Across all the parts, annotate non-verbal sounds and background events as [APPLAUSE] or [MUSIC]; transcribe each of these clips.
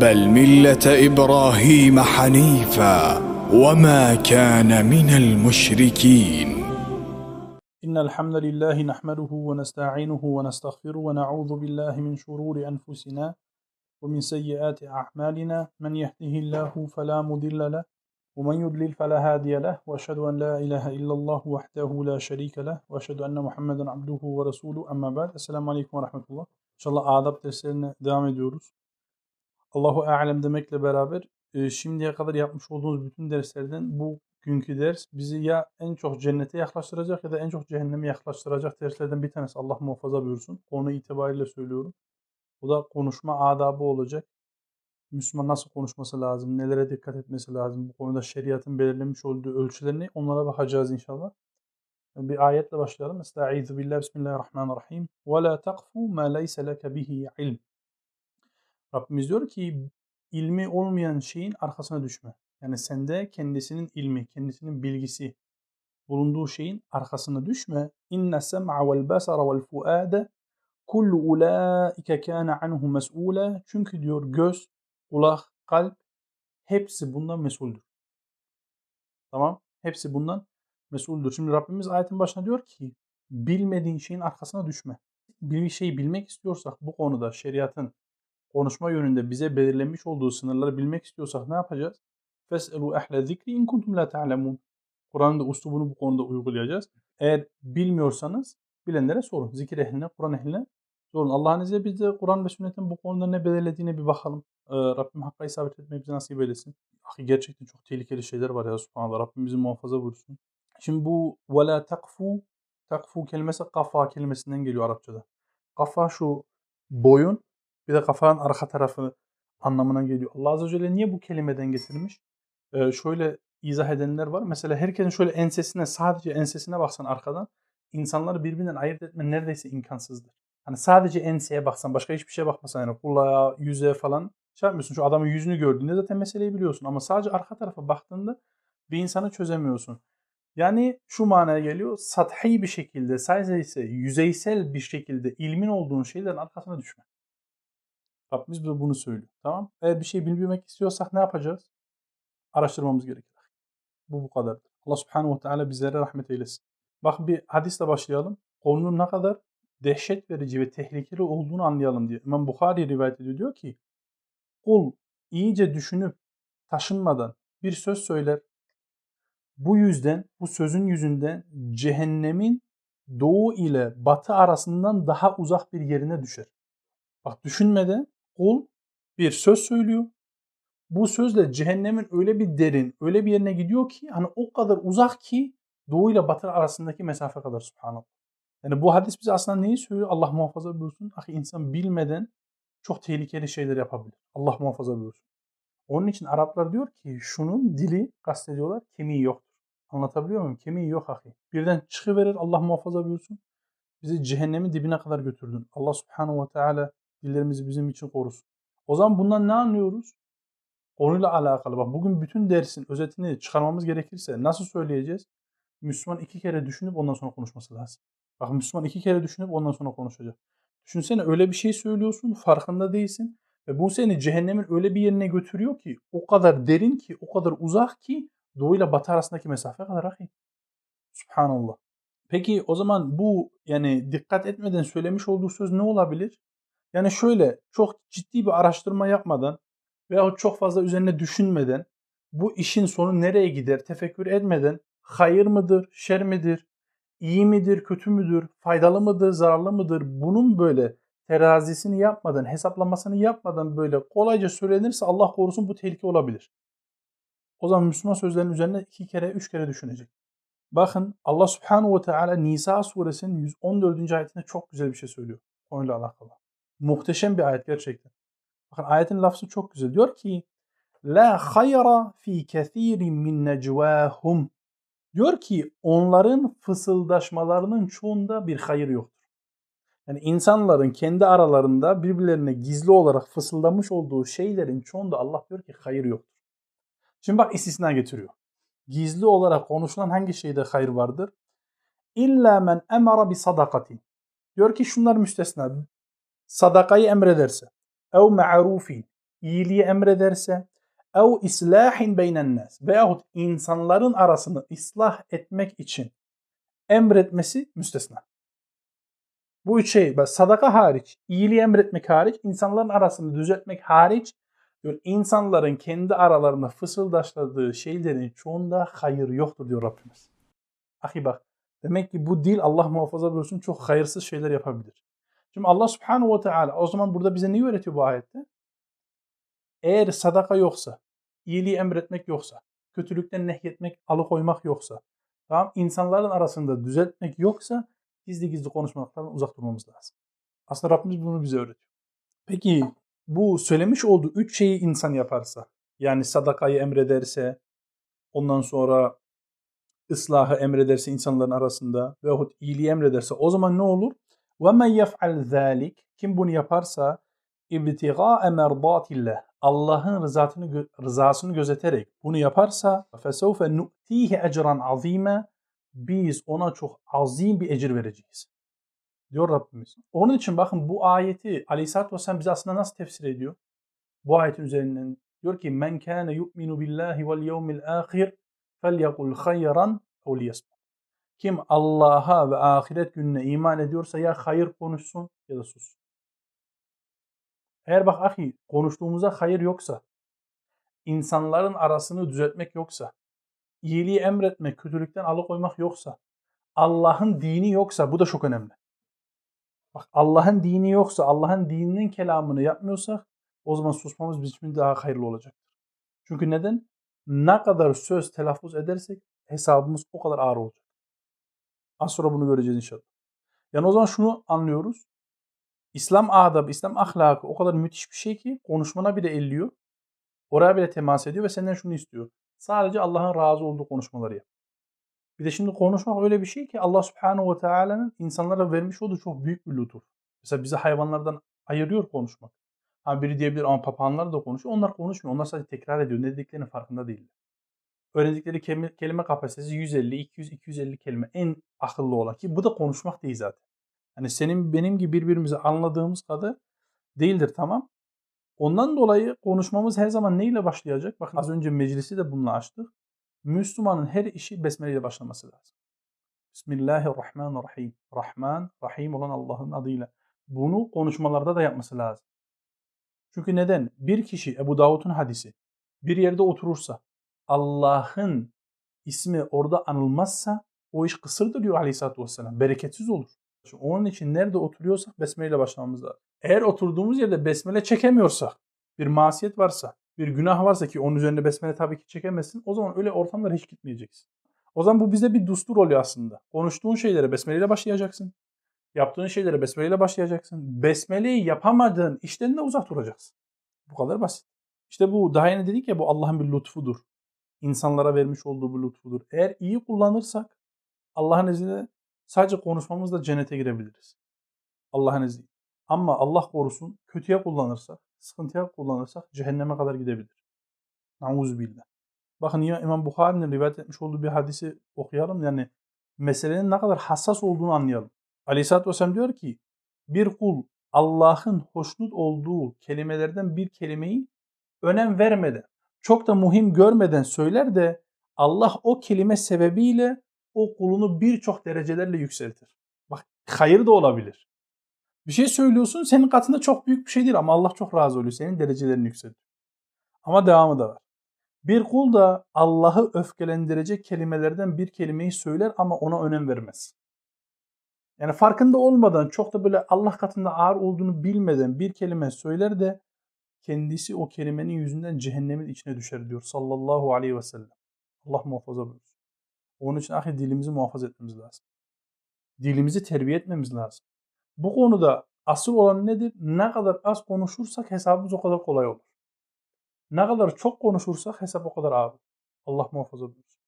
بل ملة إبراهيم حنيفا وما كان من المشركين. إن الحمد لله نحمده ونستعينه ونستغفره ونعوذ بالله من شرور أنفسنا ومن سيئات أعمالنا. من يهده الله فلا مضل له ومن يضلل فلا هادي له. وأشهد أن لا إله إلا الله وحده لا شريك له. وأشهد أن محمدا عبده ورسوله. أما بعد السلام عليكم ورحمة الله. İnşallah adab derslerine devam ediyoruz. Allahu alem demekle beraber e, şimdiye kadar yapmış olduğumuz bütün derslerden bu günkü ders bizi ya en çok cennete yaklaştıracak ya da en çok cehenneme yaklaştıracak derslerden bir tanesi. Allah muhafaza buyursun. Konu itibariyle söylüyorum. Bu da konuşma adabı olacak. Müslüman nasıl konuşması lazım, nelere dikkat etmesi lazım, bu konuda şeriatın belirlemiş olduğu ölçülerini onlara bakacağız inşallah. Bir ayetle başlayalım. Estaizu billah, bismillahirrahmanirrahim. Ve la takfu ma leyse leke bihi ilm. Rabbimiz diyor ki ilmi olmayan şeyin arkasına düşme. Yani sende kendisinin ilmi, kendisinin bilgisi bulunduğu şeyin arkasına düşme. İnne sem'a vel basara vel fuade kullu ulaike kana anhu mes'ule. Çünkü diyor göz, kulak, kalp hepsi bundan mesuldür. Tamam? Hepsi bundan mesuldür. Şimdi Rabbimiz ayetin başına diyor ki bilmediğin şeyin arkasına düşme. Bir şeyi bilmek istiyorsak bu konuda şeriatın konuşma yönünde bize belirlenmiş olduğu sınırları bilmek istiyorsak ne yapacağız? Fes'elu ehle zikri in kuntum la ta'lemun. Kur'an'ın da uslubunu bu konuda uygulayacağız. Eğer bilmiyorsanız bilenlere sorun. Zikir ehline, Kur'an ehline sorun. Allah'ın izniyle biz de Kur'an ve sünnetin bu konuda ne belirlediğine bir bakalım. Ee, Rabbim hakka isabet etmeyi bize nasip eylesin. Gerçekten çok tehlikeli şeyler var ya subhanallah. Rabbim bizi muhafaza buyursun. Şimdi bu ve la takfu kelimesi kafa kelimesinden geliyor Arapçada. Kafa şu boyun bir de kafanın arka tarafı anlamına geliyor. Allah Azze ve Celle niye bu kelimeden getirmiş? Ee, şöyle izah edenler var. Mesela herkesin şöyle ensesine sadece ensesine baksan arkadan insanları birbirinden ayırt etme neredeyse imkansızdır. Hani sadece enseye baksan başka hiçbir şeye bakmasan yani kulağa, yüze falan şey yapmıyorsun. Şu adamın yüzünü gördüğünde zaten meseleyi biliyorsun. Ama sadece arka tarafa baktığında bir insanı çözemiyorsun. Yani şu manaya geliyor. Sathi bir şekilde sadece ise yüzeysel bir şekilde ilmin olduğun şeylerin arkasına düşme. Rabbimiz bize bunu söylüyor. Tamam. Eğer bir şey bilmek istiyorsak ne yapacağız? Araştırmamız gerekir. Bu bu kadar. Allah subhanahu ve teala bizlere rahmet eylesin. Bak bir hadisle başlayalım. Konunun ne kadar dehşet verici ve tehlikeli olduğunu anlayalım diye. İmam Bukhari rivayet ediyor diyor ki kul iyice düşünüp taşınmadan bir söz söyler. Bu yüzden, bu sözün yüzünden cehennemin doğu ile batı arasından daha uzak bir yerine düşer. Bak düşünmeden kul bir söz söylüyor. Bu sözle cehennemin öyle bir derin, öyle bir yerine gidiyor ki hani o kadar uzak ki doğu ile batı arasındaki mesafe kadar subhanallah. Yani bu hadis bize aslında neyi söylüyor? Allah muhafaza buyursun. Ahi insan bilmeden çok tehlikeli şeyler yapabilir. Allah muhafaza buyursun. Onun için Araplar diyor ki şunun dili kastediyorlar kemiği yoktur. Anlatabiliyor muyum? Kemiği yok ahi. Birden çıkıverir Allah muhafaza buyursun. Bizi cehennemin dibine kadar götürdün. Allah subhanahu ve teala dillerimizi bizim için korusun. O zaman bundan ne anlıyoruz? Konuyla alakalı. Bak bugün bütün dersin özetini çıkarmamız gerekirse nasıl söyleyeceğiz? Müslüman iki kere düşünüp ondan sonra konuşması lazım. Bak Müslüman iki kere düşünüp ondan sonra konuşacak. Düşünsene öyle bir şey söylüyorsun farkında değilsin. Ve bu seni cehennemin öyle bir yerine götürüyor ki o kadar derin ki o kadar uzak ki doğuyla batı arasındaki mesafe kadar ahi. Subhanallah. Peki o zaman bu yani dikkat etmeden söylemiş olduğu söz ne olabilir? Yani şöyle çok ciddi bir araştırma yapmadan veya çok fazla üzerine düşünmeden bu işin sonu nereye gider tefekkür etmeden hayır mıdır, şer midir, iyi midir, kötü müdür, faydalı mıdır, zararlı mıdır bunun böyle terazisini yapmadan, hesaplamasını yapmadan böyle kolayca söylenirse Allah korusun bu tehlike olabilir. O zaman Müslüman sözlerin üzerine iki kere, üç kere düşünecek. Bakın Allah Subhanahu ve Teala Nisa suresinin 114. ayetinde çok güzel bir şey söylüyor konuyla alakalı. Muhteşem bir ayet gerçekten. Bakın ayetin lafzı çok güzel. Diyor ki La hayra fi kethirin min necvahum. Diyor ki onların fısıldaşmalarının çoğunda bir hayır yoktur. Yani insanların kendi aralarında birbirlerine gizli olarak fısıldamış olduğu şeylerin çoğunda Allah diyor ki hayır yoktur. Şimdi bak istisna getiriyor. Gizli olarak konuşulan hangi şeyde hayır vardır? İlla men emara bi sadakatin. Diyor ki şunlar müstesna. Sadakayı emrederse. Ev ma'rufin. iyiliği emrederse ev islahin beynen nas veyahut insanların arasını ıslah etmek için emretmesi müstesna. Bu üç şey, sadaka hariç, iyiliği emretmek hariç, insanların arasını düzeltmek hariç, diyor, insanların kendi aralarında fısıldaşladığı şeylerin çoğunda hayır yoktur diyor Rabbimiz. Ahi bak, demek ki bu dil Allah muhafaza buyursun çok hayırsız şeyler yapabilir. Şimdi Allah subhanahu ve teala o zaman burada bize neyi öğretiyor bu ayette? Eğer sadaka yoksa, iyiliği emretmek yoksa, kötülükten nehyetmek, alıkoymak yoksa, tamam insanların arasında düzeltmek yoksa gizli gizli konuşmaktan uzak durmamız lazım. Aslında Rabbimiz bunu bize öğretiyor. Peki bu söylemiş olduğu üç şeyi insan yaparsa, yani sadakayı emrederse, ondan sonra ıslahı emrederse insanların arasında veyahut iyiliği emrederse o zaman ne olur? Ve men yef'al zalik kim bunu yaparsa ibtiga merdatillah Allah'ın rızasını rızasını gözeterek bunu yaparsa fesevfe nu'tihi ecran azime biz ona çok azim bir ecir vereceğiz. Diyor Rabbimiz. Onun için bakın bu ayeti Aleyhisselatü Vesselam bize aslında nasıl tefsir ediyor? Bu ayetin üzerinden diyor ki men kana yu'minu billahi vel yevmil ahir felyekul hayran ev liyesmut. Kim Allah'a ve ahiret gününe iman ediyorsa ya hayır konuşsun ya da sus. Eğer bak ahi konuştuğumuzda hayır yoksa, insanların arasını düzeltmek yoksa, iyiliği emretmek, kötülükten alıkoymak yoksa, Allah'ın dini yoksa bu da çok önemli. Bak Allah'ın dini yoksa, Allah'ın dininin kelamını yapmıyorsak o zaman susmamız bizim için daha hayırlı olacaktır. Çünkü neden? Ne kadar söz telaffuz edersek hesabımız o kadar ağır olacak. Az sonra bunu göreceğiz inşallah. Yani o zaman şunu anlıyoruz. İslam adabı, İslam ahlakı o kadar müthiş bir şey ki konuşmana bile elliyor. Oraya bile temas ediyor ve senden şunu istiyor. Sadece Allah'ın razı olduğu konuşmaları yap. Bir de şimdi konuşmak öyle bir şey ki Allah Subhanahu ve Teala'nın insanlara vermiş olduğu çok büyük bir lütuf. Mesela bizi hayvanlardan ayırıyor konuşmak. Ha biri diyebilir ama papağanlar da konuşuyor. Onlar konuşmuyor. Onlar sadece tekrar ediyor. Ne dediklerinin farkında değiller. Öğrendikleri kelime, kelime kapasitesi 150, 200, 250 kelime. En akıllı olan ki bu da konuşmak değil zaten. Hani senin benim gibi birbirimizi anladığımız kadar değildir tamam. Ondan dolayı konuşmamız her zaman neyle başlayacak? Bakın az önce meclisi de bununla açtık. Müslümanın her işi besmele ile başlaması lazım. Bismillahirrahmanirrahim. Rahman, Rahim olan Allah'ın adıyla. Bunu konuşmalarda da yapması lazım. Çünkü neden? Bir kişi Ebu Davud'un hadisi bir yerde oturursa Allah'ın ismi orada anılmazsa o iş kısırdır diyor Aleyhisselatü Vesselam. Bereketsiz olur. Onun için nerede oturuyorsak besmele ile başlamamız lazım. Eğer oturduğumuz yerde besmele çekemiyorsak, bir masiyet varsa, bir günah varsa ki onun üzerinde besmele tabii ki çekemezsin. O zaman öyle ortamlara hiç gitmeyeceksin. O zaman bu bize bir dustur oluyor aslında. Konuştuğun şeylere besmele ile başlayacaksın. Yaptığın şeylere besmele ile başlayacaksın. Besmeleyi yapamadığın işten de uzak duracaksın. Bu kadar basit. İşte bu daha yeni dedik ya bu Allah'ın bir lütfudur. İnsanlara vermiş olduğu bir lütfudur. Eğer iyi kullanırsak Allah'ın izniyle sadece konuşmamızla cennete girebiliriz. Allah'ın izniyle. Ama Allah korusun kötüye kullanırsak, sıkıntıya kullanırsak cehenneme kadar gidebilir. Nauzubillah. Bakın İmam Bukhari'nin rivayet etmiş olduğu bir hadisi okuyalım. Yani meselenin ne kadar hassas olduğunu anlayalım. Aleyhisselatü Vesselam diyor ki bir kul Allah'ın hoşnut olduğu kelimelerden bir kelimeyi önem vermeden, çok da muhim görmeden söyler de Allah o kelime sebebiyle o kulunu birçok derecelerle yükseltir. Bak hayır da olabilir. Bir şey söylüyorsun senin katında çok büyük bir şey değil ama Allah çok razı oluyor. Senin derecelerini yükseltiyor. Ama devamı da var. Bir kul da Allah'ı öfkelendirecek kelimelerden bir kelimeyi söyler ama ona önem vermez. Yani farkında olmadan çok da böyle Allah katında ağır olduğunu bilmeden bir kelime söyler de kendisi o kelimenin yüzünden cehennemin içine düşer diyor sallallahu aleyhi ve sellem. Allah muhafaza buyursun. Onun için ahi dilimizi muhafaza etmemiz lazım. Dilimizi terbiye etmemiz lazım. Bu konuda asıl olan nedir? Ne kadar az konuşursak hesabımız o kadar kolay olur. Ne kadar çok konuşursak hesap o kadar ağır. Allah muhafaza buyursun.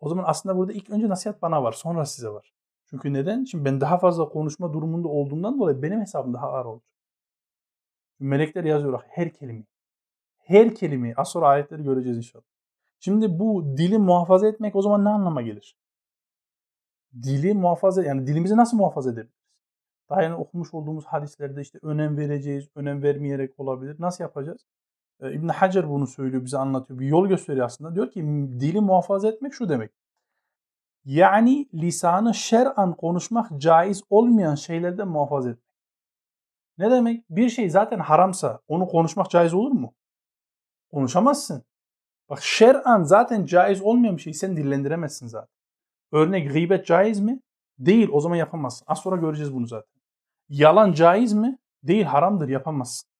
O zaman aslında burada ilk önce nasihat bana var, sonra size var. Çünkü neden? Şimdi ben daha fazla konuşma durumunda olduğundan dolayı benim hesabım daha ağır olacak. Melekler yazıyorlar her kelime. Her kelime. Az sonra ayetleri göreceğiz inşallah. Şimdi bu dili muhafaza etmek o zaman ne anlama gelir? Dili muhafaza yani dilimizi nasıl muhafaza edebiliriz? Daha yeni okumuş olduğumuz hadislerde işte önem vereceğiz, önem vermeyerek olabilir. Nasıl yapacağız? E, İbn Hacer bunu söylüyor, bize anlatıyor. Bir yol gösteriyor aslında. Diyor ki dili muhafaza etmek şu demek. Yani lisanı şer'an konuşmak caiz olmayan şeylerden muhafaza etmek. Ne demek? Bir şey zaten haramsa onu konuşmak caiz olur mu? Konuşamazsın. Bak şer'an zaten caiz olmayan bir şeyi sen dillendiremezsin zaten. Örnek gıybet caiz mi? Değil o zaman yapamazsın. Az sonra göreceğiz bunu zaten. Yalan caiz mi? Değil haramdır yapamazsın.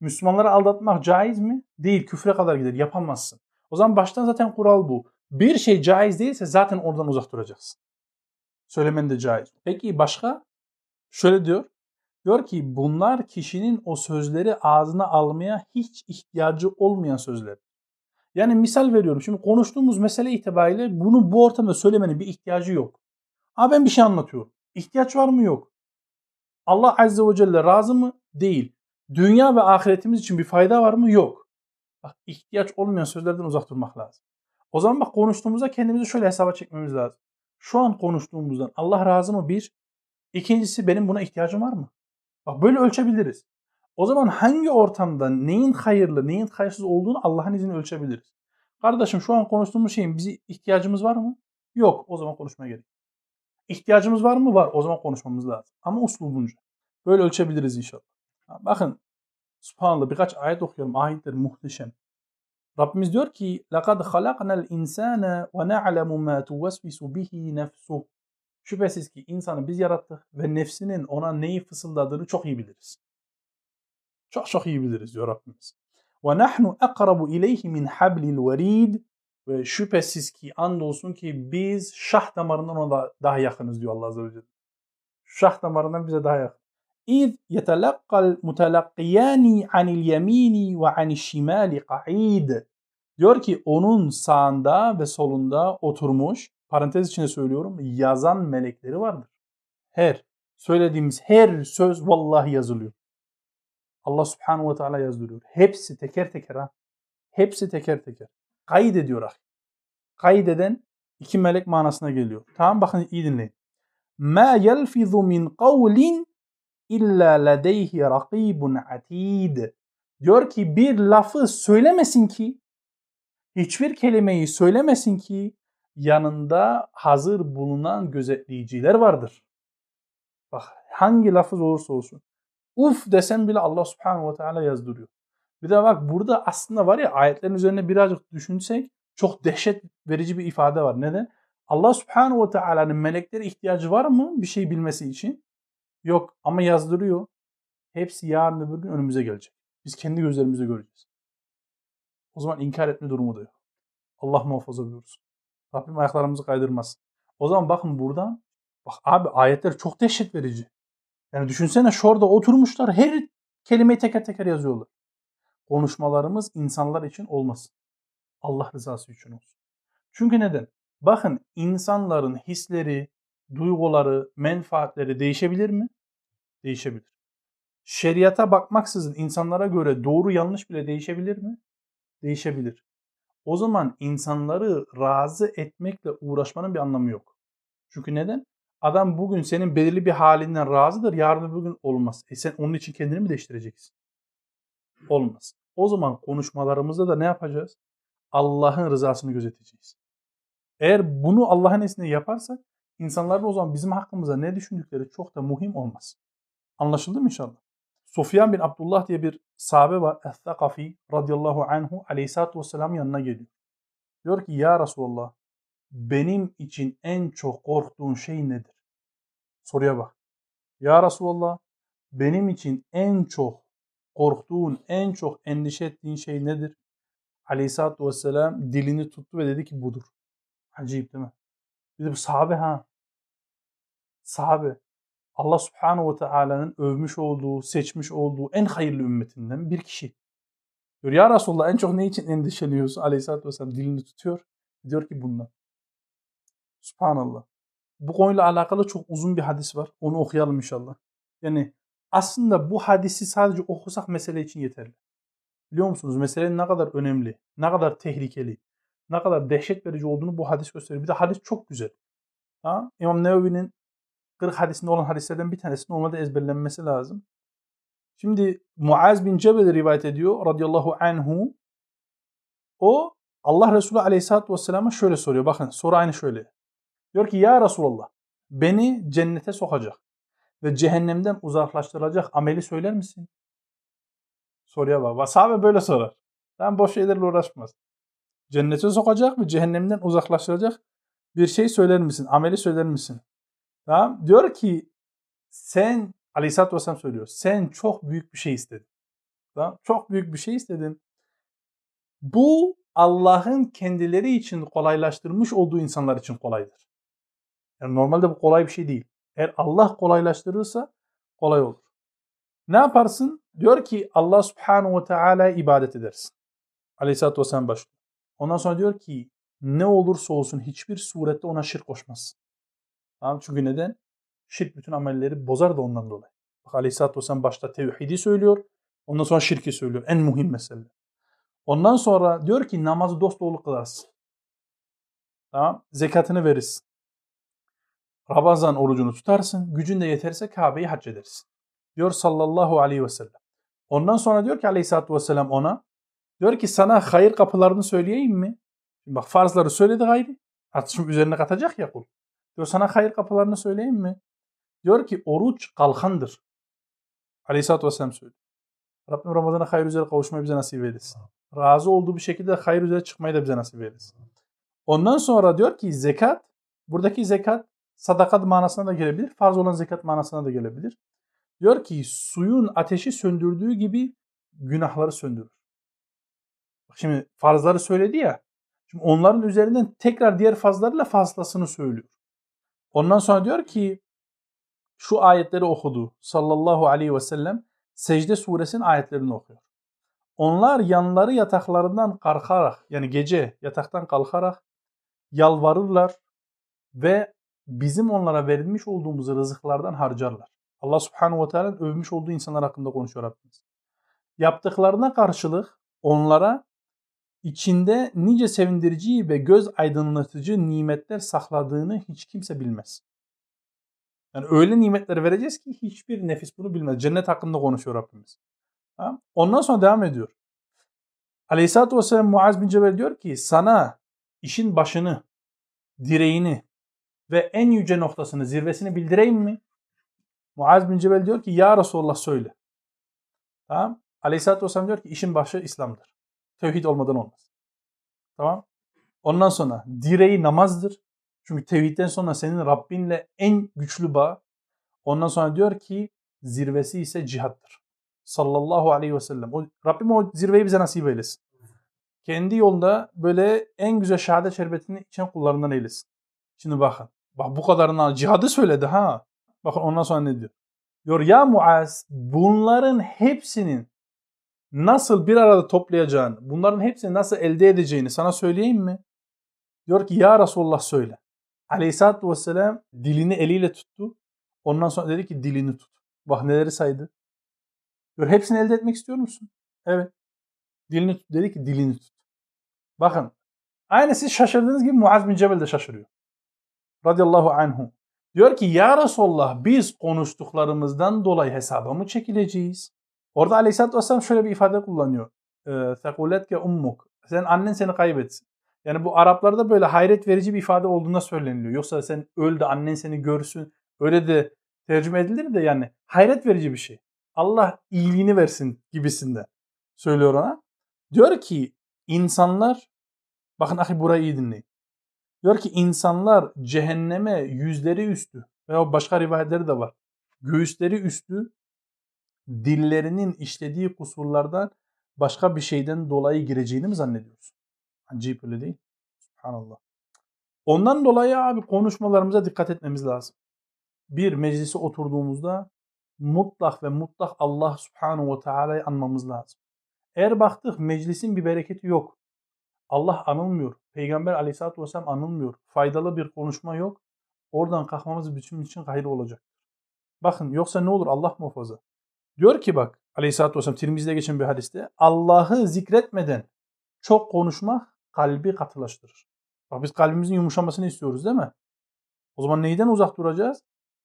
Müslümanları aldatmak caiz mi? Değil küfre kadar gider yapamazsın. O zaman baştan zaten kural bu. Bir şey caiz değilse zaten oradan uzak duracaksın. Söylemen de caiz. Peki başka? Şöyle diyor. Diyor ki bunlar kişinin o sözleri ağzına almaya hiç ihtiyacı olmayan sözler. Yani misal veriyorum. Şimdi konuştuğumuz mesele itibariyle bunu bu ortamda söylemenin bir ihtiyacı yok. Ama ben bir şey anlatıyorum. İhtiyaç var mı? Yok. Allah Azze ve Celle razı mı? Değil. Dünya ve ahiretimiz için bir fayda var mı? Yok. Bak ihtiyaç olmayan sözlerden uzak durmak lazım. O zaman bak konuştuğumuzda kendimizi şöyle hesaba çekmemiz lazım. Şu an konuştuğumuzdan Allah razı mı? Bir. İkincisi benim buna ihtiyacım var mı? Bak böyle ölçebiliriz. O zaman hangi ortamda neyin hayırlı, neyin hayırsız olduğunu Allah'ın izniyle ölçebiliriz. Kardeşim şu an konuştuğumuz şeyin bizi ihtiyacımız var mı? Yok. O zaman konuşmaya gerek. İhtiyacımız var mı? Var. O zaman konuşmamız lazım. Ama uslubunca. Böyle ölçebiliriz inşallah. Bakın Subhanallah birkaç ayet okuyalım. Ayetler muhteşem. Rabbimiz diyor ki لَقَدْ خَلَقْنَا الْاِنْسَانَ وَنَعْلَمُ مَا تُوَسْوِسُ بِهِ نَفْسُهُ Şüphesiz ki insanı biz yarattık ve nefsinin ona neyi fısıldadığını çok iyi biliriz. Çok çok iyi biliriz diyor Rabbimiz. Ve nahnu akrabu ileyhi min hablil verid ve şüphesiz ki andolsun ki biz şah damarından ona daha yakınız diyor Allah Azze ve Celle. Şah damarından bize daha yakın. İz yetelakkal mutelakkiyani anil yemini ve anil şimali qa'id. Diyor ki onun sağında ve solunda oturmuş parantez içinde söylüyorum, yazan melekleri vardır. Her, söylediğimiz her söz vallahi yazılıyor. Allah subhanahu ve teala yazdırıyor. Hepsi teker teker ha. Hepsi teker teker. Kaydediyor ah. Kaydeden iki melek manasına geliyor. Tamam bakın iyi dinleyin. Ma yelfizu min kavlin illa ledeyhi rakibun atid. Diyor ki bir lafı söylemesin ki hiçbir kelimeyi söylemesin ki yanında hazır bulunan gözetleyiciler vardır. Bak hangi lafız olursa olsun. Uf desem bile Allah subhanahu ve teala yazdırıyor. Bir de bak burada aslında var ya ayetlerin üzerine birazcık düşünsek çok dehşet verici bir ifade var. Neden? Allah subhanahu ve teala'nın meleklere ihtiyacı var mı bir şey bilmesi için? Yok ama yazdırıyor. Hepsi yarın öbür gün önümüze gelecek. Biz kendi gözlerimizle göreceğiz. O zaman inkar etme durumu da yok. Allah muhafaza buyursun. Rabbim ayaklarımızı kaydırmasın. O zaman bakın buradan bak abi ayetler çok dehşet verici. Yani düşünsene şurada oturmuşlar her kelimeyi teker teker yazıyorlar. Konuşmalarımız insanlar için olmasın. Allah rızası için olsun. Çünkü neden? Bakın insanların hisleri, duyguları, menfaatleri değişebilir mi? Değişebilir. Şeriata bakmaksızın insanlara göre doğru yanlış bile değişebilir mi? Değişebilir. O zaman insanları razı etmekle uğraşmanın bir anlamı yok. Çünkü neden? Adam bugün senin belirli bir halinden razıdır, yarın bugün olmaz. E sen onun için kendini mi değiştireceksin? Olmaz. O zaman konuşmalarımızda da ne yapacağız? Allah'ın rızasını gözeteceğiz. Eğer bunu Allah'ın izniyle yaparsak insanların o zaman bizim hakkımıza ne düşündükleri çok da muhim olmaz. Anlaşıldı mı inşallah? Sufyan bin Abdullah diye bir sahabe var. Es-Sakafi radıyallahu anhu aleyhissalatü vesselam yanına geliyor. Diyor ki ya Resulallah benim için en çok korktuğun şey nedir? Soruya bak. Ya Resulallah benim için en çok korktuğun, en çok endişe ettiğin şey nedir? Aleyhisselatü Vesselam dilini tuttu ve dedi ki budur. Acayip değil mi? Bir de bu sahabe ha. Sahabe. Allah Subhanahu ve Teala'nın övmüş olduğu, seçmiş olduğu en hayırlı ümmetinden bir kişi. Diyor ya Resulullah en çok ne için endişeliyorsun? Aleyhisselatü Vesselam dilini tutuyor. Diyor ki bundan. Subhanallah. Bu konuyla alakalı çok uzun bir hadis var. Onu okuyalım inşallah. Yani aslında bu hadisi sadece okusak mesele için yeterli. Biliyor musunuz meselenin ne kadar önemli, ne kadar tehlikeli, ne kadar dehşet verici olduğunu bu hadis gösteriyor. Bir de hadis çok güzel. Ha? İmam Nevevi'nin 40 hadisinde olan hadislerden bir tanesi normalde ezberlenmesi lazım. Şimdi Muaz bin Cebel rivayet ediyor radıyallahu anhu. O Allah Resulü aleyhissalatü vesselam'a şöyle soruyor. Bakın soru aynı şöyle. Diyor ki ya Resulallah beni cennete sokacak ve cehennemden uzaklaştıracak ameli söyler misin? Soruya bak. Sahabe böyle sorar. Tam boş şeylerle uğraşmaz. Cennete sokacak ve cehennemden uzaklaştıracak bir şey söyler misin? Ameli söyler misin? Tamam. Diyor ki sen Aleyhisselatü Vesselam söylüyor. Sen çok büyük bir şey istedin. Tamam. Çok büyük bir şey istedin. Bu Allah'ın kendileri için kolaylaştırmış olduğu insanlar için kolaydır. Yani normalde bu kolay bir şey değil. Eğer Allah kolaylaştırırsa kolay olur. Ne yaparsın? Diyor ki Allah subhanahu ve teala'ya ibadet edersin. Aleyhisselatü Vesselam başlıyor. Ondan sonra diyor ki ne olursa olsun hiçbir surette ona şirk koşmaz. Tamam çünkü neden? Şirk bütün amelleri bozar da ondan dolayı. Bak Aleyhisselatü Vesselam başta tevhidi söylüyor. Ondan sonra şirki söylüyor. En mühim mesele. Ondan sonra diyor ki namazı dost doğru kılarsın. Tamam. Zekatını verirsin. Ramazan orucunu tutarsın. Gücün de yeterse Kabe'yi hac edersin. Diyor sallallahu aleyhi ve sellem. Ondan sonra diyor ki aleyhissalatü vesselam ona diyor ki sana hayır kapılarını söyleyeyim mi? Bak farzları söyledi gayri. Artık üzerine katacak ya kul. Diyor sana hayır kapılarını söyleyeyim mi? Diyor ki oruç kalkandır. Aleyhisselatü Vesselam söylüyor. Rabbim Ramazan'a hayır üzere kavuşmayı bize nasip eylesin. Razı olduğu bir şekilde hayır üzere çıkmayı da bize nasip eylesin. Ondan sonra diyor ki zekat, buradaki zekat sadakat manasına da gelebilir. Farz olan zekat manasına da gelebilir. Diyor ki suyun ateşi söndürdüğü gibi günahları söndürür. Şimdi farzları söyledi ya. Şimdi onların üzerinden tekrar diğer fazlarıyla fazlasını söylüyor. Ondan sonra diyor ki şu ayetleri okudu sallallahu aleyhi ve sellem secde suresinin ayetlerini okuyor. Onlar yanları yataklarından kalkarak yani gece yataktan kalkarak yalvarırlar ve bizim onlara verilmiş olduğumuz rızıklardan harcarlar. Allah subhanahu ve teala övmüş olduğu insanlar hakkında konuşuyor Rabbimiz. Yaptıklarına karşılık onlara içinde nice sevindirici ve göz aydınlatıcı nimetler sakladığını hiç kimse bilmez. Yani öyle nimetler vereceğiz ki hiçbir nefis bunu bilmez. Cennet hakkında konuşuyor Rabbimiz. Ondan sonra devam ediyor. Aleyhisselatü Vesselam Muaz bin Cebel diyor ki sana işin başını, direğini ve en yüce noktasını, zirvesini bildireyim mi? Muaz bin Cebel diyor ki ya Resulullah söyle. Tamam. Aleyhisselatü Vesselam diyor ki işin başı İslam'dır. Tevhid olmadan olmaz. Tamam. Ondan sonra direği namazdır. Çünkü tevhidden sonra senin Rabbinle en güçlü bağ. Ondan sonra diyor ki zirvesi ise cihattır. Sallallahu aleyhi ve sellem. O, Rabbim o zirveyi bize nasip eylesin. Kendi yolunda böyle en güzel şehadet şerbetini içen kullarından eylesin. Şimdi bakın. Bak bu kadarına cihadı söyledi ha. Bakın ondan sonra ne diyor? Diyor ya Muaz bunların hepsinin nasıl bir arada toplayacağını, bunların hepsini nasıl elde edeceğini sana söyleyeyim mi? Diyor ki ya Resulullah söyle. Aleyhisselatü Vesselam dilini eliyle tuttu. Ondan sonra dedi ki dilini tut. Bak neleri saydı. Diyor hepsini elde etmek istiyor musun? Evet. Dilini tut. Dedi ki dilini tut. Bakın. Aynı siz şaşırdığınız gibi Muaz bin Cebel de şaşırıyor. Radıyallahu anhu. Diyor ki ya Resulullah biz konuştuklarımızdan dolayı hesaba mı çekileceğiz? Orada Aleyhisselatü Vesselam şöyle bir ifade kullanıyor. Sekuletke ummuk. Sen annen seni kaybetsin. Yani bu Araplarda böyle hayret verici bir ifade olduğuna söyleniliyor. Yoksa sen öl de annen seni görsün. Öyle de tercüme edilir de yani hayret verici bir şey. Allah iyiliğini versin gibisinde söylüyor ona. Diyor ki insanlar bakın ahi burayı iyi dinleyin. Diyor ki insanlar cehenneme yüzleri üstü veya başka rivayetleri de var. Göğüsleri üstü dillerinin işlediği kusurlardan başka bir şeyden dolayı gireceğini mi zannediyorsun? Acayip öyle değil. Subhanallah. Ondan dolayı abi konuşmalarımıza dikkat etmemiz lazım. Bir meclise oturduğumuzda mutlak ve mutlak Allah subhanahu ve teala'yı anmamız lazım. Eğer baktık meclisin bir bereketi yok. Allah anılmıyor. Peygamber aleyhissalatü vesselam anılmıyor. Faydalı bir konuşma yok. Oradan kalkmamız bütün için hayır olacak. Bakın yoksa ne olur Allah muhafaza. Diyor ki bak aleyhissalatü vesselam Tirmizi'de geçen bir hadiste Allah'ı zikretmeden çok konuşmak kalbi katılaştırır. Bak biz kalbimizin yumuşamasını istiyoruz değil mi? O zaman neyden uzak duracağız?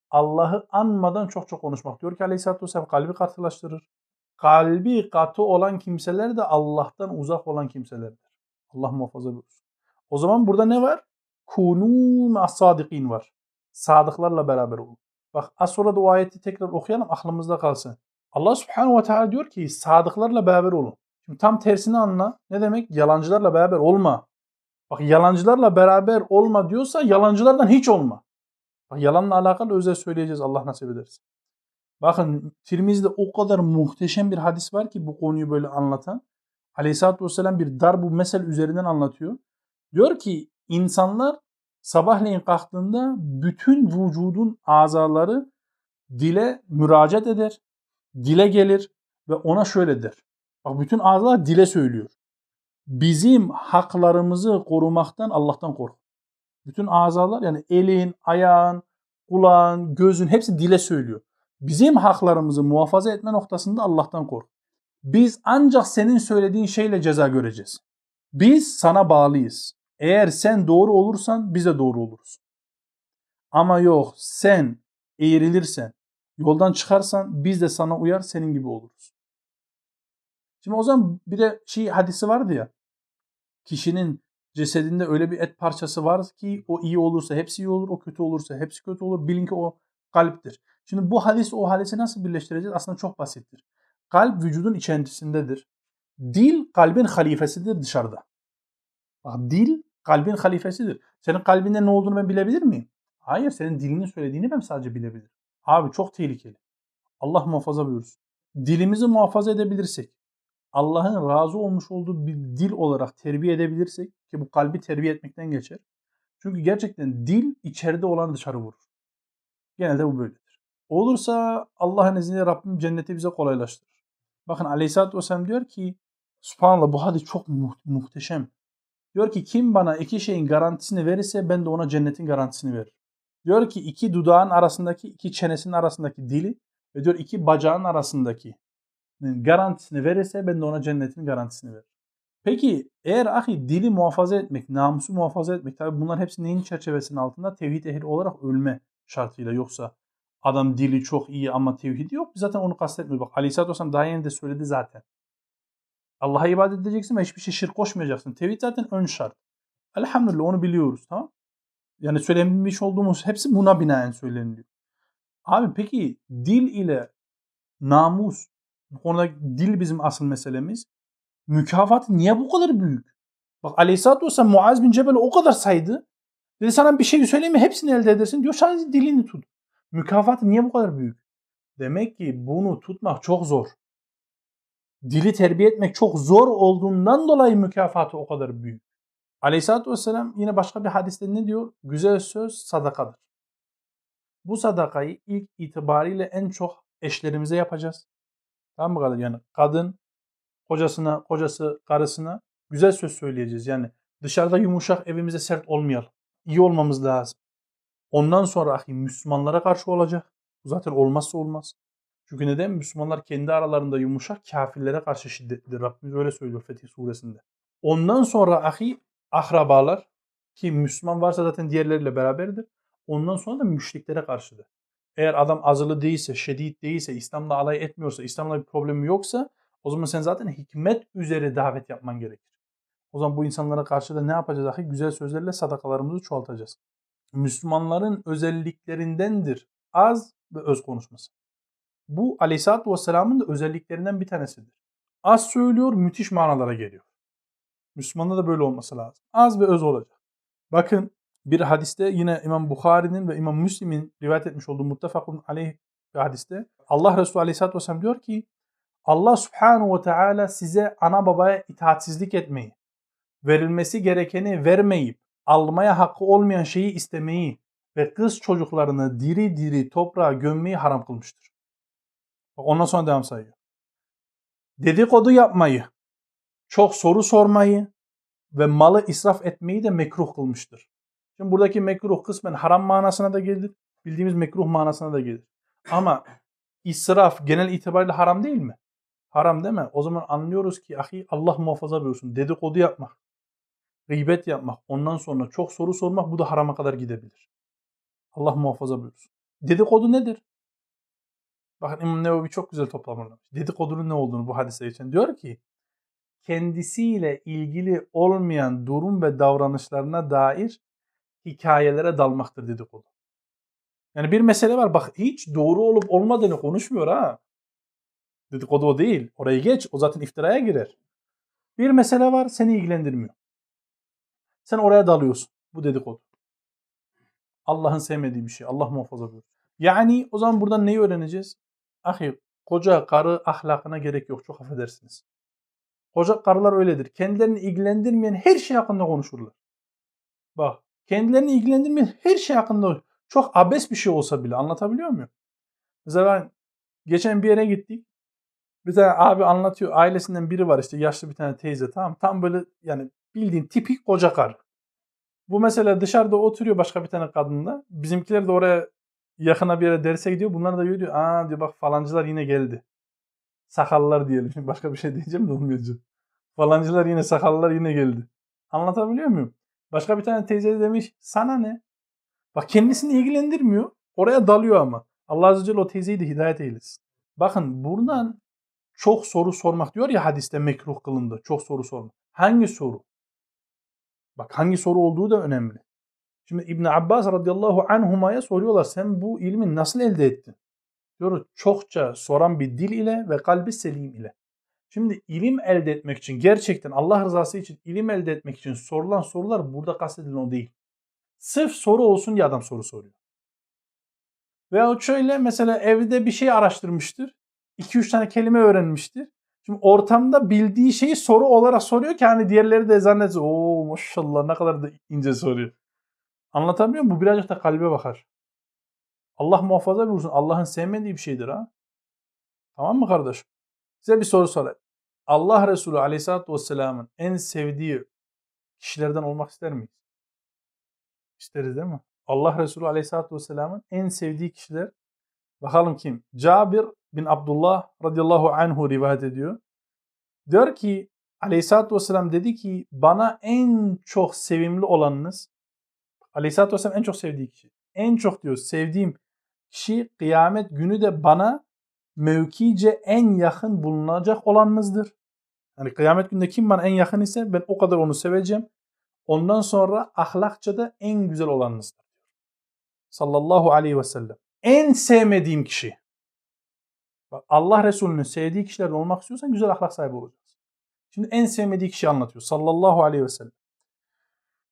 Allah'ı anmadan çok çok konuşmak. Diyor ki Aleyhisselatü Vesselam kalbi katılaştırır. Kalbi katı olan kimseler de Allah'tan uzak olan kimselerdir. Allah muhafaza buyursun. O zaman burada ne var? Kunu as-sadikin var. Sadıklarla beraber olun. Bak az sonra da o ayeti tekrar okuyalım aklımızda kalsın. Allah subhanahu ve teala diyor ki sadıklarla beraber olun. Şimdi tam tersini anla. Ne demek? Yalancılarla beraber olma. Bak yalancılarla beraber olma diyorsa yalancılardan hiç olma. Bak yalanla alakalı özel söyleyeceğiz Allah nasip ederse. Bakın Tirmizi'de o kadar muhteşem bir hadis var ki bu konuyu böyle anlatan. Aleyhisselatü Vesselam bir dar bu mesel üzerinden anlatıyor. Diyor ki insanlar sabahleyin kalktığında bütün vücudun azaları dile müracaat eder. Dile gelir ve ona şöyle der. Bak bütün azalar dile söylüyor. Bizim haklarımızı korumaktan Allah'tan kork. Bütün azalar yani elin, ayağın, kulağın, gözün hepsi dile söylüyor. Bizim haklarımızı muhafaza etme noktasında Allah'tan kork. Biz ancak senin söylediğin şeyle ceza göreceğiz. Biz sana bağlıyız. Eğer sen doğru olursan biz de doğru oluruz. Ama yok sen eğrilirsen, yoldan çıkarsan biz de sana uyar senin gibi oluruz. Şimdi o zaman bir de şey hadisi vardı ya. Kişinin cesedinde öyle bir et parçası var ki o iyi olursa hepsi iyi olur, o kötü olursa hepsi kötü olur. Bilin ki o kalptir. Şimdi bu hadis o hadisi nasıl birleştireceğiz? Aslında çok basittir. Kalp vücudun içerisindedir. Dil kalbin halifesidir dışarıda. Bak dil kalbin halifesidir. Senin kalbinde ne olduğunu ben bilebilir miyim? Hayır senin dilinin söylediğini ben sadece bilebilirim. Abi çok tehlikeli. Allah muhafaza buyursun. Dilimizi muhafaza edebilirsek, Allah'ın razı olmuş olduğu bir dil olarak terbiye edebilirsek ki bu kalbi terbiye etmekten geçer. Çünkü gerçekten dil içeride olan dışarı vurur. Genelde bu böyledir. Olursa Allah'ın izniyle Rabbim cenneti bize kolaylaştırır. Bakın Aleyhisselatü Vesselam diyor ki Subhanallah bu hadis çok mu- muhteşem. Diyor ki kim bana iki şeyin garantisini verirse ben de ona cennetin garantisini veririm. Diyor ki iki dudağın arasındaki, iki çenesinin arasındaki dili ve diyor iki bacağın arasındaki garantisini verirse ben de ona cennetin garantisini veririm. Peki eğer ahi dili muhafaza etmek, namusu muhafaza etmek tabi bunlar hepsi neyin çerçevesinin altında? Tevhid ehli olarak ölme şartıyla yoksa adam dili çok iyi ama tevhidi yok. Zaten onu kastetmiyoruz. Bak Aleyhisselatü Vesselam daha yeni de söyledi zaten. Allah'a ibadet edeceksin ve hiçbir şey şirk koşmayacaksın. Tevhid zaten ön şart. Elhamdülillah onu biliyoruz tamam Yani söylemiş olduğumuz hepsi buna binaen söyleniliyor. Abi peki dil ile namus bu konuda dil bizim asıl meselemiz. Mükafatı niye bu kadar büyük? Bak Aleyhisselatü Vesselam Muaz bin Cebel'i o kadar saydı. Dedi sana bir şey söyleyeyim mi hepsini elde edersin. Diyor sadece dilini tut. Mükafatı niye bu kadar büyük? Demek ki bunu tutmak çok zor. Dili terbiye etmek çok zor olduğundan dolayı mükafatı o kadar büyük. Aleyhisselatü Vesselam yine başka bir hadiste ne diyor? Güzel söz sadakadır. Bu sadakayı ilk itibariyle en çok eşlerimize yapacağız. Tamam mı kadar? Yani kadın kocasına, kocası karısına güzel söz söyleyeceğiz. Yani dışarıda yumuşak evimize sert olmayalım. İyi olmamız lazım. Ondan sonra ahi Müslümanlara karşı olacak. Bu zaten olmazsa olmaz. Çünkü neden? Müslümanlar kendi aralarında yumuşak, kafirlere karşı şiddetli. Rabbimiz öyle söylüyor Fetih suresinde. Ondan sonra ahi akrabalar ki Müslüman varsa zaten diğerleriyle beraberdir. Ondan sonra da müşriklere karşıdır. Eğer adam azılı değilse, şedid değilse, İslam'la alay etmiyorsa, İslam'la bir problemi yoksa o zaman sen zaten hikmet üzere davet yapman gerekir. O zaman bu insanlara karşı da ne yapacağız? Ahi? Güzel sözlerle sadakalarımızı çoğaltacağız. Müslümanların özelliklerindendir az ve öz konuşması. Bu Aleyhisselatü Vesselam'ın da özelliklerinden bir tanesidir. Az söylüyor, müthiş manalara geliyor. Müslümanda da böyle olması lazım. Az ve öz olacak. Bakın bir hadiste yine İmam Bukhari'nin ve İmam Müslim'in rivayet etmiş olduğu muttefakun aleyh bir hadiste Allah Resulü Aleyhisselatü Vesselam diyor ki Allah Subhanahu ve Teala size ana babaya itaatsizlik etmeyi, verilmesi gerekeni vermeyip almaya hakkı olmayan şeyi istemeyi ve kız çocuklarını diri diri toprağa gömmeyi haram kılmıştır. Bak ondan sonra devam sayıyor. Dedikodu yapmayı, çok soru sormayı ve malı israf etmeyi de mekruh kılmıştır. Şimdi buradaki mekruh kısmen haram manasına da gelir. Bildiğimiz mekruh manasına da gelir. Ama israf genel itibariyle haram değil mi? Haram değil mi? O zaman anlıyoruz ki ahi Allah muhafaza buyursun. Dedikodu yapmak, gıybet yapmak, ondan sonra çok soru sormak bu da harama kadar gidebilir. Allah muhafaza buyursun. Dedikodu nedir? Bakın İmam Nevevi çok güzel toplamış. Dedikodunun ne olduğunu bu hadise için. Diyor ki kendisiyle ilgili olmayan durum ve davranışlarına dair hikayelere dalmaktır dedikodu. Yani bir mesele var bak hiç doğru olup olmadığını konuşmuyor ha. Dedikodu o değil. Orayı geç. O zaten iftiraya girer. Bir mesele var seni ilgilendirmiyor. Sen oraya dalıyorsun. Bu dedikodu. Allah'ın sevmediği bir şey. Allah muhafaza buyur. Yani o zaman buradan neyi öğreneceğiz? Ahi koca karı ahlakına gerek yok. Çok affedersiniz. Koca karılar öyledir. Kendilerini ilgilendirmeyen her şey hakkında konuşurlar. Bak kendilerini ilgilendirmeyen her şey hakkında çok abes bir şey olsa bile anlatabiliyor muyum? Mesela ben geçen bir yere gittik. Bir tane abi anlatıyor. Ailesinden biri var işte yaşlı bir tane teyze tamam. Tam böyle yani bildiğin tipik koca karı. Bu mesela dışarıda oturuyor başka bir tane kadınla. Bizimkiler de oraya yakına bir yere derse gidiyor. Bunlar da diyor, aa diyor bak falancılar yine geldi. Sakallar diyelim. Şimdi [LAUGHS] başka bir şey diyeceğim de olmayacak. Falancılar yine sakallar yine geldi. Anlatabiliyor muyum? Başka bir tane teyze de demiş sana ne? Bak kendisini ilgilendirmiyor. Oraya dalıyor ama. Allah Azze ve Celle o teyzeyi de hidayet eylesin. Bakın buradan çok soru sormak diyor ya hadiste mekruh kılındı. Çok soru sormak. Hangi soru? Bak hangi soru olduğu da önemli. Şimdi İbn Abbas radıyallahu anhuma'ya soruyorlar sen bu ilmi nasıl elde ettin? Diyor çokça soran bir dil ile ve kalbi selim ile. Şimdi ilim elde etmek için gerçekten Allah rızası için ilim elde etmek için sorulan sorular burada kastedilen o değil. Sırf soru olsun diye adam soru soruyor. Veya şöyle mesela evde bir şey araştırmıştır. 2-3 tane kelime öğrenmiştir. Şimdi ortamda bildiği şeyi soru olarak soruyor ki hani diğerleri de zannetsin. Oo maşallah ne kadar da ince soruyor. Anlatabiliyor muyum? Bu birazcık da kalbe bakar. Allah muhafaza buyursun. Allah'ın sevmediği bir şeydir ha. Tamam mı kardeşim? Size bir soru sorayım. Allah Resulü Aleyhisselatü Vesselam'ın en sevdiği kişilerden olmak ister miyiz? İsteriz değil mi? Allah Resulü Aleyhisselatü Vesselam'ın en sevdiği kişiler bakalım kim? Cabir bin Abdullah radıyallahu anhu rivayet ediyor. Diyor ki Aleyhisselatü Vesselam dedi ki bana en çok sevimli olanınız Aleyhisselatü Vesselam en çok sevdiği kişi. En çok diyor sevdiğim kişi kıyamet günü de bana mevkice en yakın bulunacak olanınızdır. Yani kıyamet günde kim bana en yakın ise ben o kadar onu seveceğim. Ondan sonra ahlakça da en güzel olanınızdır. Sallallahu aleyhi ve sellem. En sevmediğim kişi. Bak Allah Resulü'nün sevdiği kişilerden olmak istiyorsan güzel ahlak sahibi olacaksın. Şimdi en sevmediği kişi anlatıyor. Sallallahu aleyhi ve sellem.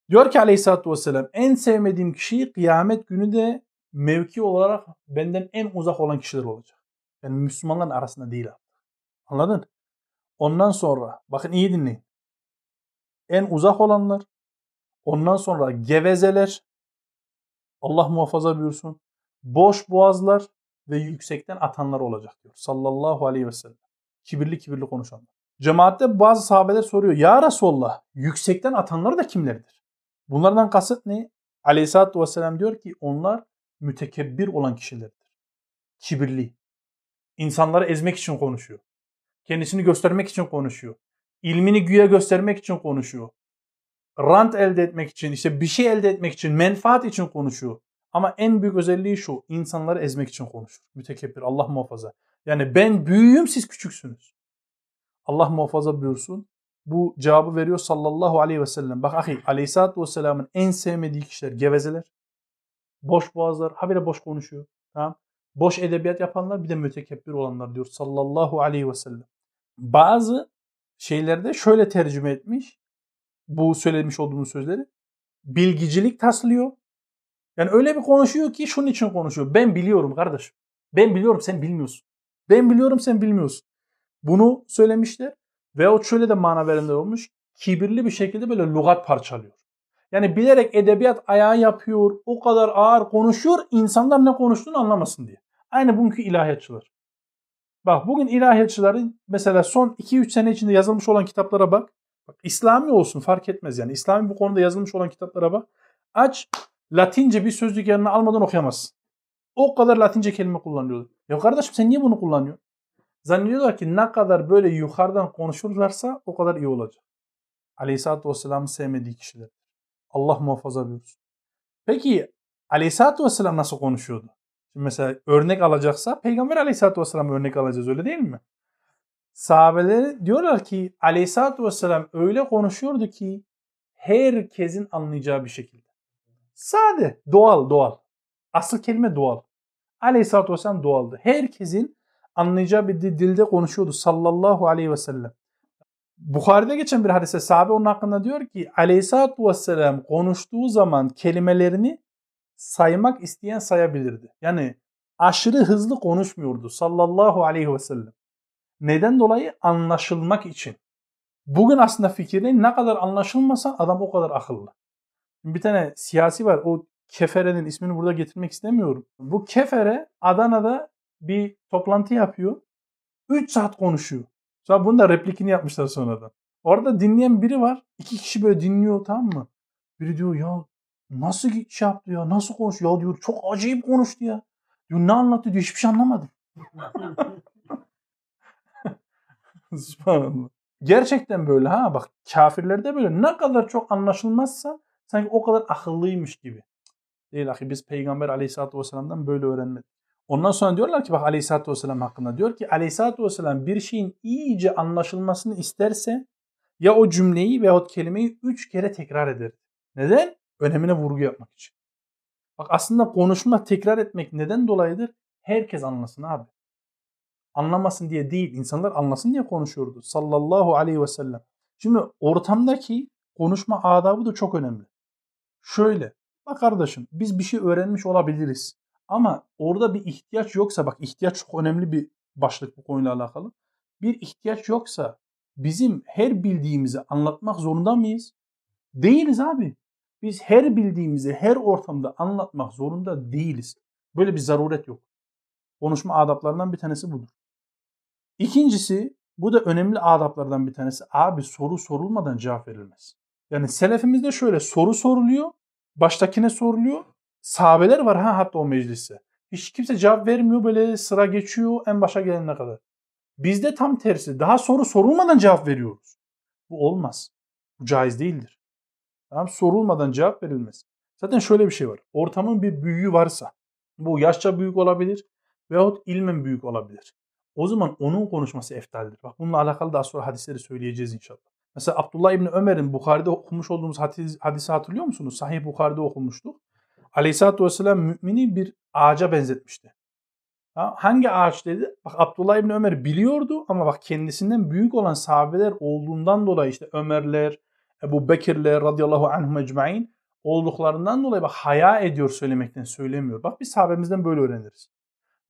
Diyor ki aleyhissalatü vesselam en sevmediğim kişi kıyamet günü de mevki olarak benden en uzak olan kişiler olacak. Yani Müslümanların arasında değil abi. Anladın? Ondan sonra bakın iyi dinleyin. En uzak olanlar, ondan sonra gevezeler, Allah muhafaza buyursun, boş boğazlar ve yüksekten atanlar olacak diyor. Sallallahu aleyhi ve sellem. Kibirli kibirli konuşanlar. Cemaatte bazı sahabeler soruyor. Ya Resulallah yüksekten atanlar da kimlerdir? Bunlardan kasıt ne? Aleyhisselatü vesselam diyor ki onlar mütekebbir olan kişilerdir. Kibirli. İnsanları ezmek için konuşuyor. Kendisini göstermek için konuşuyor. İlmini güya göstermek için konuşuyor. Rant elde etmek için, işte bir şey elde etmek için, menfaat için konuşuyor. Ama en büyük özelliği şu, insanları ezmek için konuşur. Mütekebbir, Allah muhafaza. Yani ben büyüğüm, siz küçüksünüz. Allah muhafaza buyursun. Bu cevabı veriyor sallallahu aleyhi ve sellem. Bak ahi, aleyhissalatü vesselamın en sevmediği kişiler gevezeler. Boş boğazlar, habire boş konuşuyor. Tamam. Boş edebiyat yapanlar bir de mütekebbir olanlar diyor sallallahu aleyhi ve sellem. Bazı şeylerde şöyle tercüme etmiş bu söylemiş olduğumuz sözleri. Bilgicilik taslıyor. Yani öyle bir konuşuyor ki şunun için konuşuyor. Ben biliyorum kardeş. Ben biliyorum sen bilmiyorsun. Ben biliyorum sen bilmiyorsun. Bunu söylemişler. Ve o şöyle de mana verenler olmuş. Kibirli bir şekilde böyle lügat parçalıyor. Yani bilerek edebiyat ayağı yapıyor. O kadar ağır konuşuyor. insanlar ne konuştuğunu anlamasın diye. Aynı bugünkü ilahiyatçılar. Bak bugün ilahiyatçıların mesela son 2-3 sene içinde yazılmış olan kitaplara bak. Bak İslami olsun fark etmez yani. İslami bu konuda yazılmış olan kitaplara bak. Aç Latince bir sözlük yanına almadan okuyamazsın. O kadar Latince kelime kullanıyorlar. Ya kardeşim sen niye bunu kullanıyorsun? Zannediyorlar ki ne kadar böyle yukarıdan konuşurlarsa o kadar iyi olacak. Aleyhisselatü Vesselam'ın sevmediği kişiler. Allah muhafaza buyursun. Peki Aleyhisselatü Vesselam nasıl konuşuyordu? Şimdi mesela örnek alacaksa Peygamber aleyhissalatü vesselam örnek alacağız öyle değil mi? Sahabeleri diyorlar ki aleyhissalatü vesselam öyle konuşuyordu ki herkesin anlayacağı bir şekilde. Sade, doğal, doğal. Asıl kelime doğal. Aleyhissalatü vesselam doğaldı. Herkesin anlayacağı bir dilde konuşuyordu sallallahu aleyhi ve sellem. Bukhari'de geçen bir hadise sahabe onun hakkında diyor ki aleyhissalatü vesselam konuştuğu zaman kelimelerini saymak isteyen sayabilirdi. Yani aşırı hızlı konuşmuyordu sallallahu aleyhi ve sellem. Neden dolayı? Anlaşılmak için. Bugün aslında fikirde ne kadar anlaşılmasa adam o kadar akıllı. Bir tane siyasi var. O Kefere'nin ismini burada getirmek istemiyorum. Bu Kefere Adana'da bir toplantı yapıyor. 3 saat konuşuyor. Sonra bunun da replikini yapmışlar sonradan. Orada dinleyen biri var. İki kişi böyle dinliyor tamam mı? Biri diyor ya nasıl şey yaptı ya nasıl konuşuyor ya diyor çok acayip konuştu ya. Diyor ne anlattı diyor hiçbir şey anlamadım. [LAUGHS] Gerçekten böyle ha bak kafirlerde böyle ne kadar çok anlaşılmazsa sanki o kadar akıllıymış gibi. Değil ahi biz Peygamber aleyhissalatü vesselam'dan böyle öğrenmedik. Ondan sonra diyorlar ki bak aleyhissalatü vesselam hakkında diyor ki aleyhissalatü vesselam bir şeyin iyice anlaşılmasını isterse ya o cümleyi veyahut kelimeyi üç kere tekrar eder. Neden? Önemine vurgu yapmak için. Bak aslında konuşma tekrar etmek neden dolayıdır? Herkes anlasın abi. Anlamasın diye değil, insanlar anlasın diye konuşuyordu. Sallallahu aleyhi ve sellem. Şimdi ortamdaki konuşma adabı da çok önemli. Şöyle, bak kardeşim biz bir şey öğrenmiş olabiliriz. Ama orada bir ihtiyaç yoksa, bak ihtiyaç çok önemli bir başlık bu konuyla alakalı. Bir ihtiyaç yoksa bizim her bildiğimizi anlatmak zorunda mıyız? Değiliz abi. Biz her bildiğimizi her ortamda anlatmak zorunda değiliz. Böyle bir zaruret yok. Konuşma adaplarından bir tanesi budur. İkincisi, bu da önemli adaplardan bir tanesi. Abi soru sorulmadan cevap verilmez. Yani selefimizde şöyle soru soruluyor, baştakine soruluyor. Sahabeler var ha hatta o mecliste. Hiç kimse cevap vermiyor böyle sıra geçiyor en başa gelene kadar. Bizde tam tersi. Daha soru sorulmadan cevap veriyoruz. Bu olmaz. Bu caiz değildir. Tamam sorulmadan cevap verilmez. Zaten şöyle bir şey var. Ortamın bir büyüğü varsa bu yaşça büyük olabilir veyahut ilmen büyük olabilir. O zaman onun konuşması eftaldir. Bak bununla alakalı daha sonra hadisleri söyleyeceğiz inşallah. Mesela Abdullah İbni Ömer'in Bukhari'de okumuş olduğumuz hadis, hadisi hatırlıyor musunuz? Sahih Bukhari'de okumuştuk. Aleyhisselatü Vesselam mümini bir ağaca benzetmişti. Ha, hangi ağaç dedi? Bak Abdullah İbni Ömer biliyordu ama bak kendisinden büyük olan sahabeler olduğundan dolayı işte Ömerler, Ebu Bekirler radıyallahu anhum ecmain olduklarından dolayı bak haya ediyor söylemekten söylemiyor. Bak biz sahabemizden böyle öğreniriz.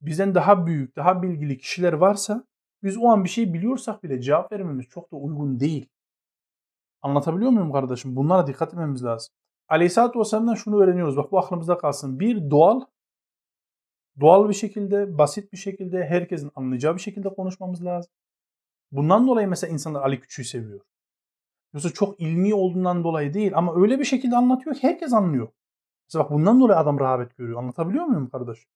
Bizden daha büyük, daha bilgili kişiler varsa biz o an bir şey biliyorsak bile cevap vermemiz çok da uygun değil. Anlatabiliyor muyum kardeşim? Bunlara dikkat etmemiz lazım. Aleyhisselatü Vesselam'dan şunu öğreniyoruz. Bak bu aklımızda kalsın. Bir doğal, doğal bir şekilde, basit bir şekilde, herkesin anlayacağı bir şekilde konuşmamız lazım. Bundan dolayı mesela insanlar Ali Küçüğü seviyor. Yoksa çok ilmi olduğundan dolayı değil ama öyle bir şekilde anlatıyor ki herkes anlıyor. Mesela bak bundan dolayı adam rağbet görüyor. Anlatabiliyor muyum kardeş?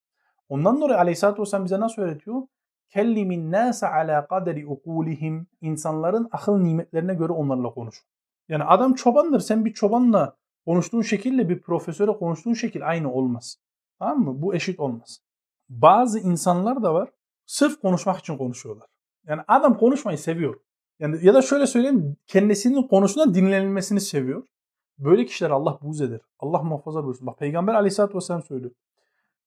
Ondan dolayı Aleyhisselatü Vesselam bize nasıl öğretiyor? Kellimin nâse alâ kaderi ukulihim. İnsanların akıl nimetlerine göre onlarla konuş. Yani adam çobandır. Sen bir çobanla konuştuğun şekille bir profesöre konuştuğun şekil aynı olmaz. Tamam mı? Bu eşit olmaz. Bazı insanlar da var. Sırf konuşmak için konuşuyorlar. Yani adam konuşmayı seviyor. Yani ya da şöyle söyleyeyim kendisinin konusunda dinlenilmesini seviyor. Böyle kişiler Allah buz eder. Allah muhafaza buyursun. Bak Peygamber aleyhissalatü vesselam söylüyor.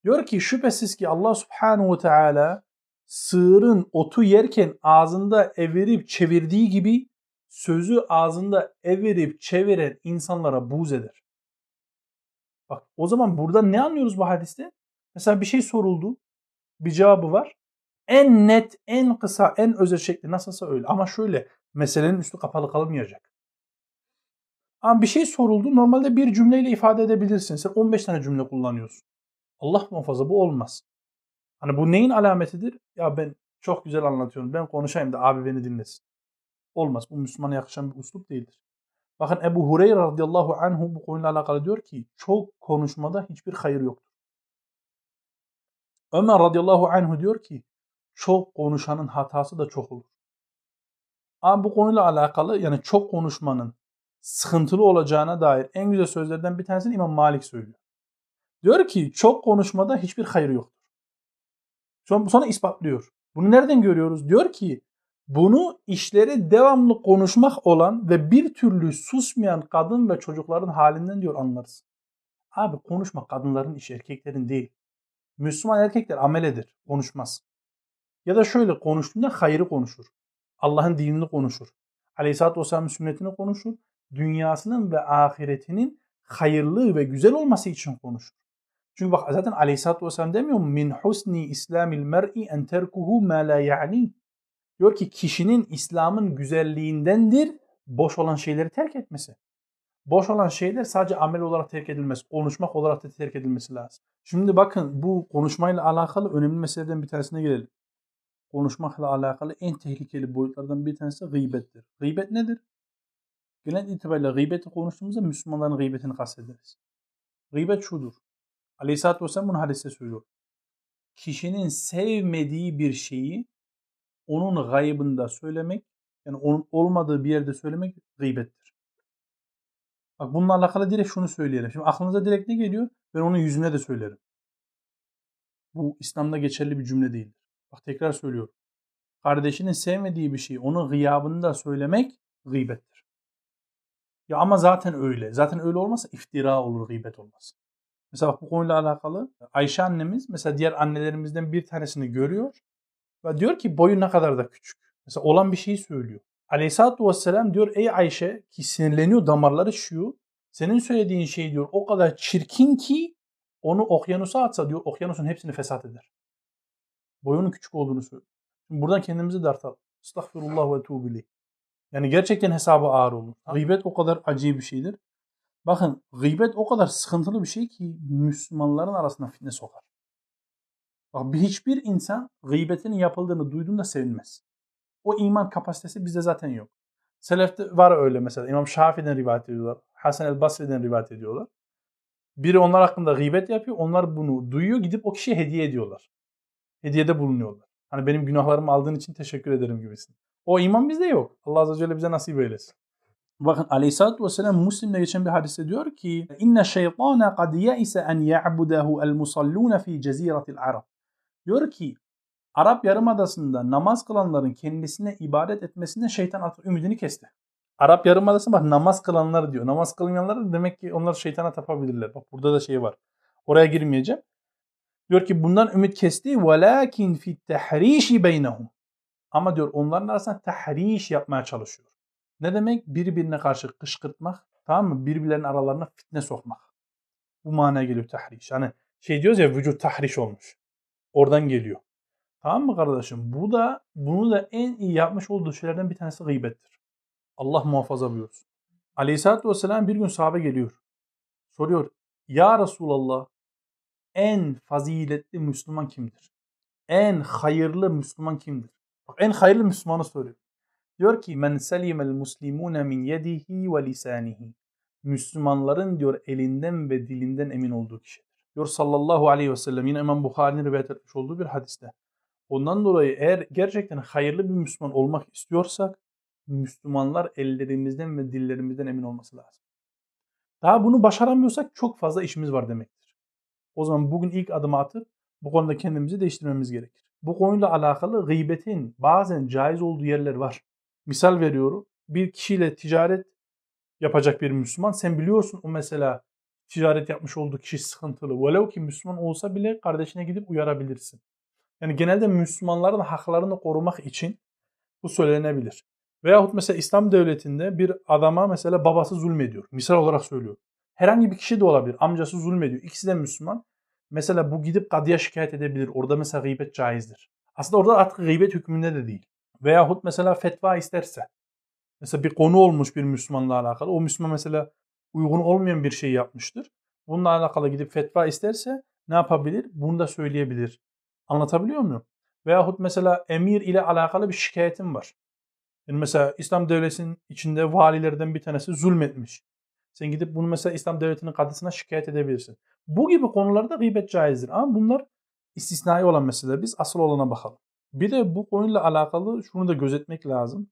Diyor ki şüphesiz ki Allah subhanahu ve teala sığırın otu yerken ağzında evirip çevirdiği gibi sözü ağzında evirip çeviren insanlara buz eder. Bak o zaman burada ne anlıyoruz bu hadiste? Mesela bir şey soruldu. Bir cevabı var. En net, en kısa, en özel şekli nasılsa öyle. Ama şöyle meselenin üstü kapalı kalmayacak. Ama bir şey soruldu. Normalde bir cümleyle ifade edebilirsin. Sen 15 tane cümle kullanıyorsun. Allah muhafaza bu olmaz. Hani bu neyin alametidir? Ya ben çok güzel anlatıyorum. Ben konuşayım da abi beni dinlesin. Olmaz. Bu Müslümana yakışan bir uslup değildir. Bakın Ebu Hureyre radıyallahu anhu bu konuyla alakalı diyor ki çok konuşmada hiçbir hayır yoktur. Ömer radıyallahu anhu diyor ki çok konuşanın hatası da çok olur. Ama bu konuyla alakalı yani çok konuşmanın sıkıntılı olacağına dair en güzel sözlerden bir tanesini İmam Malik söylüyor. Diyor ki çok konuşmada hiçbir hayır yoktur. Sonra, ispatlıyor. Bunu nereden görüyoruz? Diyor ki bunu işleri devamlı konuşmak olan ve bir türlü susmayan kadın ve çocukların halinden diyor anlarız. Abi konuşmak kadınların işi erkeklerin değil. Müslüman erkekler ameledir, konuşmaz. Ya da şöyle konuştuğunda hayrı konuşur. Allah'ın dinini konuşur. Aleyhisselatü Vesselam'ın sünnetini konuşur. Dünyasının ve ahiretinin hayırlı ve güzel olması için konuşur. Çünkü bak zaten Aleyhisselatü Vesselam demiyor mu? Min husni islamil mer'i en terkuhu ma la ya'ni. Diyor ki kişinin İslam'ın güzelliğindendir boş olan şeyleri terk etmesi. Boş olan şeyler sadece amel olarak terk edilmez. Konuşmak olarak da terk edilmesi lazım. Şimdi bakın bu konuşmayla alakalı önemli meselelerden bir tanesine gelelim. Konuşmakla alakalı en tehlikeli boyutlardan bir tanesi gıybettir. Gıybet nedir? Genel itibariyle gıybeti konuştuğumuzda Müslümanların gıybetini kastederiz. Gıybet şudur. Aleyhisselatü Vesselam bunu hadiste söylüyor. Kişinin sevmediği bir şeyi onun gaybında söylemek, yani onun olmadığı bir yerde söylemek gıybettir. Bak bununla alakalı direkt şunu söyleyelim. Şimdi aklınıza direkt ne geliyor? Ben onun yüzüne de söylerim. Bu İslam'da geçerli bir cümle değildir. Bak tekrar söylüyorum. Kardeşinin sevmediği bir şeyi onun gıyabında söylemek gıybettir. Ya ama zaten öyle. Zaten öyle olmazsa iftira olur, gıybet olmaz. Mesela bu konuyla alakalı Ayşe annemiz mesela diğer annelerimizden bir tanesini görüyor ve diyor ki boyu ne kadar da küçük. Mesela olan bir şeyi söylüyor. Aleyhisselatü Vesselam diyor ey Ayşe ki sinirleniyor damarları şişiyor. Senin söylediğin şey diyor o kadar çirkin ki onu okyanusa atsa diyor okyanusun hepsini fesat eder. Boyunun küçük olduğunu söylüyor. Şimdi buradan kendimizi dartalım. Estağfirullah ve tuğbileyh. Yani gerçekten hesabı ağır olur. Gıybet o kadar acı bir şeydir. Bakın gıybet o kadar sıkıntılı bir şey ki Müslümanların arasına fitne sokar. Bak hiçbir insan gıybetin yapıldığını duyduğunda sevinmez. O iman kapasitesi bizde zaten yok. Selefte var öyle mesela. İmam Şafii'den rivayet ediyorlar. Hasan el Basri'den rivayet ediyorlar. Biri onlar hakkında gıybet yapıyor. Onlar bunu duyuyor. Gidip o kişiye hediye ediyorlar. Hediyede bulunuyorlar. Hani benim günahlarımı aldığın için teşekkür ederim gibisin. O iman bizde yok. Allah Azze ve Celle bize nasip eylesin. Bakın Aleyhisselatü Vesselam Müslim'de geçen bir hadiste diyor ki şeytana kad ye'ise en ya'budahu el musalluna fi ceziratil Arab. Diyor ki Arap Yarımadası'nda namaz kılanların kendisine ibadet etmesine şeytan artık ümidini kesti. Arap Yarımadası bak namaz kılanlar diyor. Namaz kılmayanlar demek ki onlar şeytana tapabilirler. Bak burada da şey var. Oraya girmeyeceğim. Diyor ki bundan ümit kesti. Velakin fi tahrişi beynehum. Ama diyor onların arasında tahriş yapmaya çalışıyor. Ne demek? Birbirine karşı kışkırtmak, tamam mı? Birbirlerinin aralarına fitne sokmak. Bu manaya geliyor tahriş. Hani şey diyoruz ya vücut tahriş olmuş. Oradan geliyor. Tamam mı kardeşim? Bu da bunu da en iyi yapmış olduğu şeylerden bir tanesi gıybettir. Allah muhafaza buyursun. Aleyhisselatü Vesselam bir gün sahabe geliyor. Soruyor. Ya Resulallah en faziletli Müslüman kimdir? En hayırlı Müslüman kimdir? Bak en hayırlı Müslümanı soruyor. Diyor ki men selimel muslimune min yedihi ve lisanihi. Müslümanların diyor elinden ve dilinden emin olduğu kişidir. Diyor sallallahu aleyhi ve sellem yine İmam Bukhari'nin rivayet etmiş olduğu bir hadiste. Ondan dolayı eğer gerçekten hayırlı bir Müslüman olmak istiyorsak Müslümanlar ellerimizden ve dillerimizden emin olması lazım. Daha bunu başaramıyorsak çok fazla işimiz var demektir. O zaman bugün ilk adımı atıp bu konuda kendimizi değiştirmemiz gerekir. Bu konuyla alakalı gıybetin bazen caiz olduğu yerler var. Misal veriyorum. Bir kişiyle ticaret yapacak bir Müslüman. Sen biliyorsun o mesela ticaret yapmış olduğu kişi sıkıntılı. Velev ki Müslüman olsa bile kardeşine gidip uyarabilirsin. Yani genelde Müslümanların haklarını korumak için bu söylenebilir. Veyahut mesela İslam devletinde bir adama mesela babası zulmediyor. Misal olarak söylüyor. Herhangi bir kişi de olabilir. Amcası zulmediyor. İkisi de Müslüman. Mesela bu gidip kadıya şikayet edebilir. Orada mesela gıybet caizdir. Aslında orada artık gıybet hükmünde de değil. Veyahut mesela fetva isterse. Mesela bir konu olmuş bir Müslümanla alakalı. O Müslüman mesela uygun olmayan bir şey yapmıştır. Bununla alakalı gidip fetva isterse ne yapabilir? Bunu da söyleyebilir. Anlatabiliyor muyum? Veyahut mesela emir ile alakalı bir şikayetim var. Yani mesela İslam devletinin içinde valilerden bir tanesi zulmetmiş. Sen gidip bunu mesela İslam devletinin kadısına şikayet edebilirsin. Bu gibi konularda gıybet caizdir. Ama bunlar istisnai olan meseleler. Biz asıl olana bakalım. Bir de bu konuyla alakalı şunu da gözetmek lazım.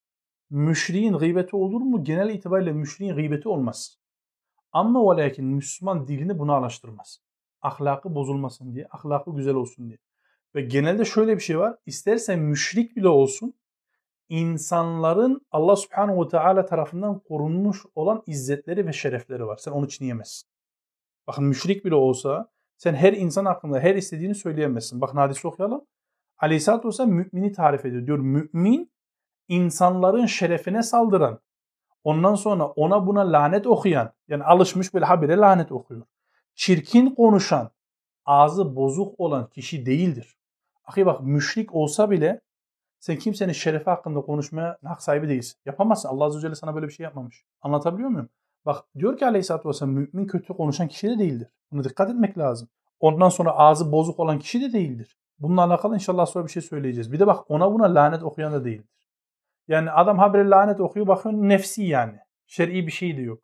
Müşriğin gıybeti olur mu? Genel itibariyle müşriğin gıybeti olmaz. Ama ve lakin Müslüman dilini buna alıştırmaz. Ahlakı bozulmasın diye, ahlakı güzel olsun diye. Ve genelde şöyle bir şey var. İsterse müşrik bile olsun insanların Allah subhanahu ve teala tarafından korunmuş olan izzetleri ve şerefleri var. Sen onu çiğneyemezsin. Bakın müşrik bile olsa sen her insan hakkında her istediğini söyleyemezsin. Bakın hadisi okuyalım. Aleyhisselatü Vesselam mümini tarif ediyor. Diyor mümin insanların şerefine saldıran, ondan sonra ona buna lanet okuyan, yani alışmış böyle habire lanet okuyor. Çirkin konuşan, ağzı bozuk olan kişi değildir. Ahi bak müşrik olsa bile sen kimsenin şerefi hakkında konuşmaya hak sahibi değilsin. Yapamazsın. Allah Azze ve Celle sana böyle bir şey yapmamış. Anlatabiliyor muyum? Bak diyor ki Aleyhisselatü Vesselam mümin kötü konuşan kişi de değildir. Buna dikkat etmek lazım. Ondan sonra ağzı bozuk olan kişi de değildir. Bununla alakalı inşallah sonra bir şey söyleyeceğiz. Bir de bak ona buna lanet okuyan da değildir. Yani adam habire lanet okuyor bakıyor nefsi yani. Şer'i bir şey de yok.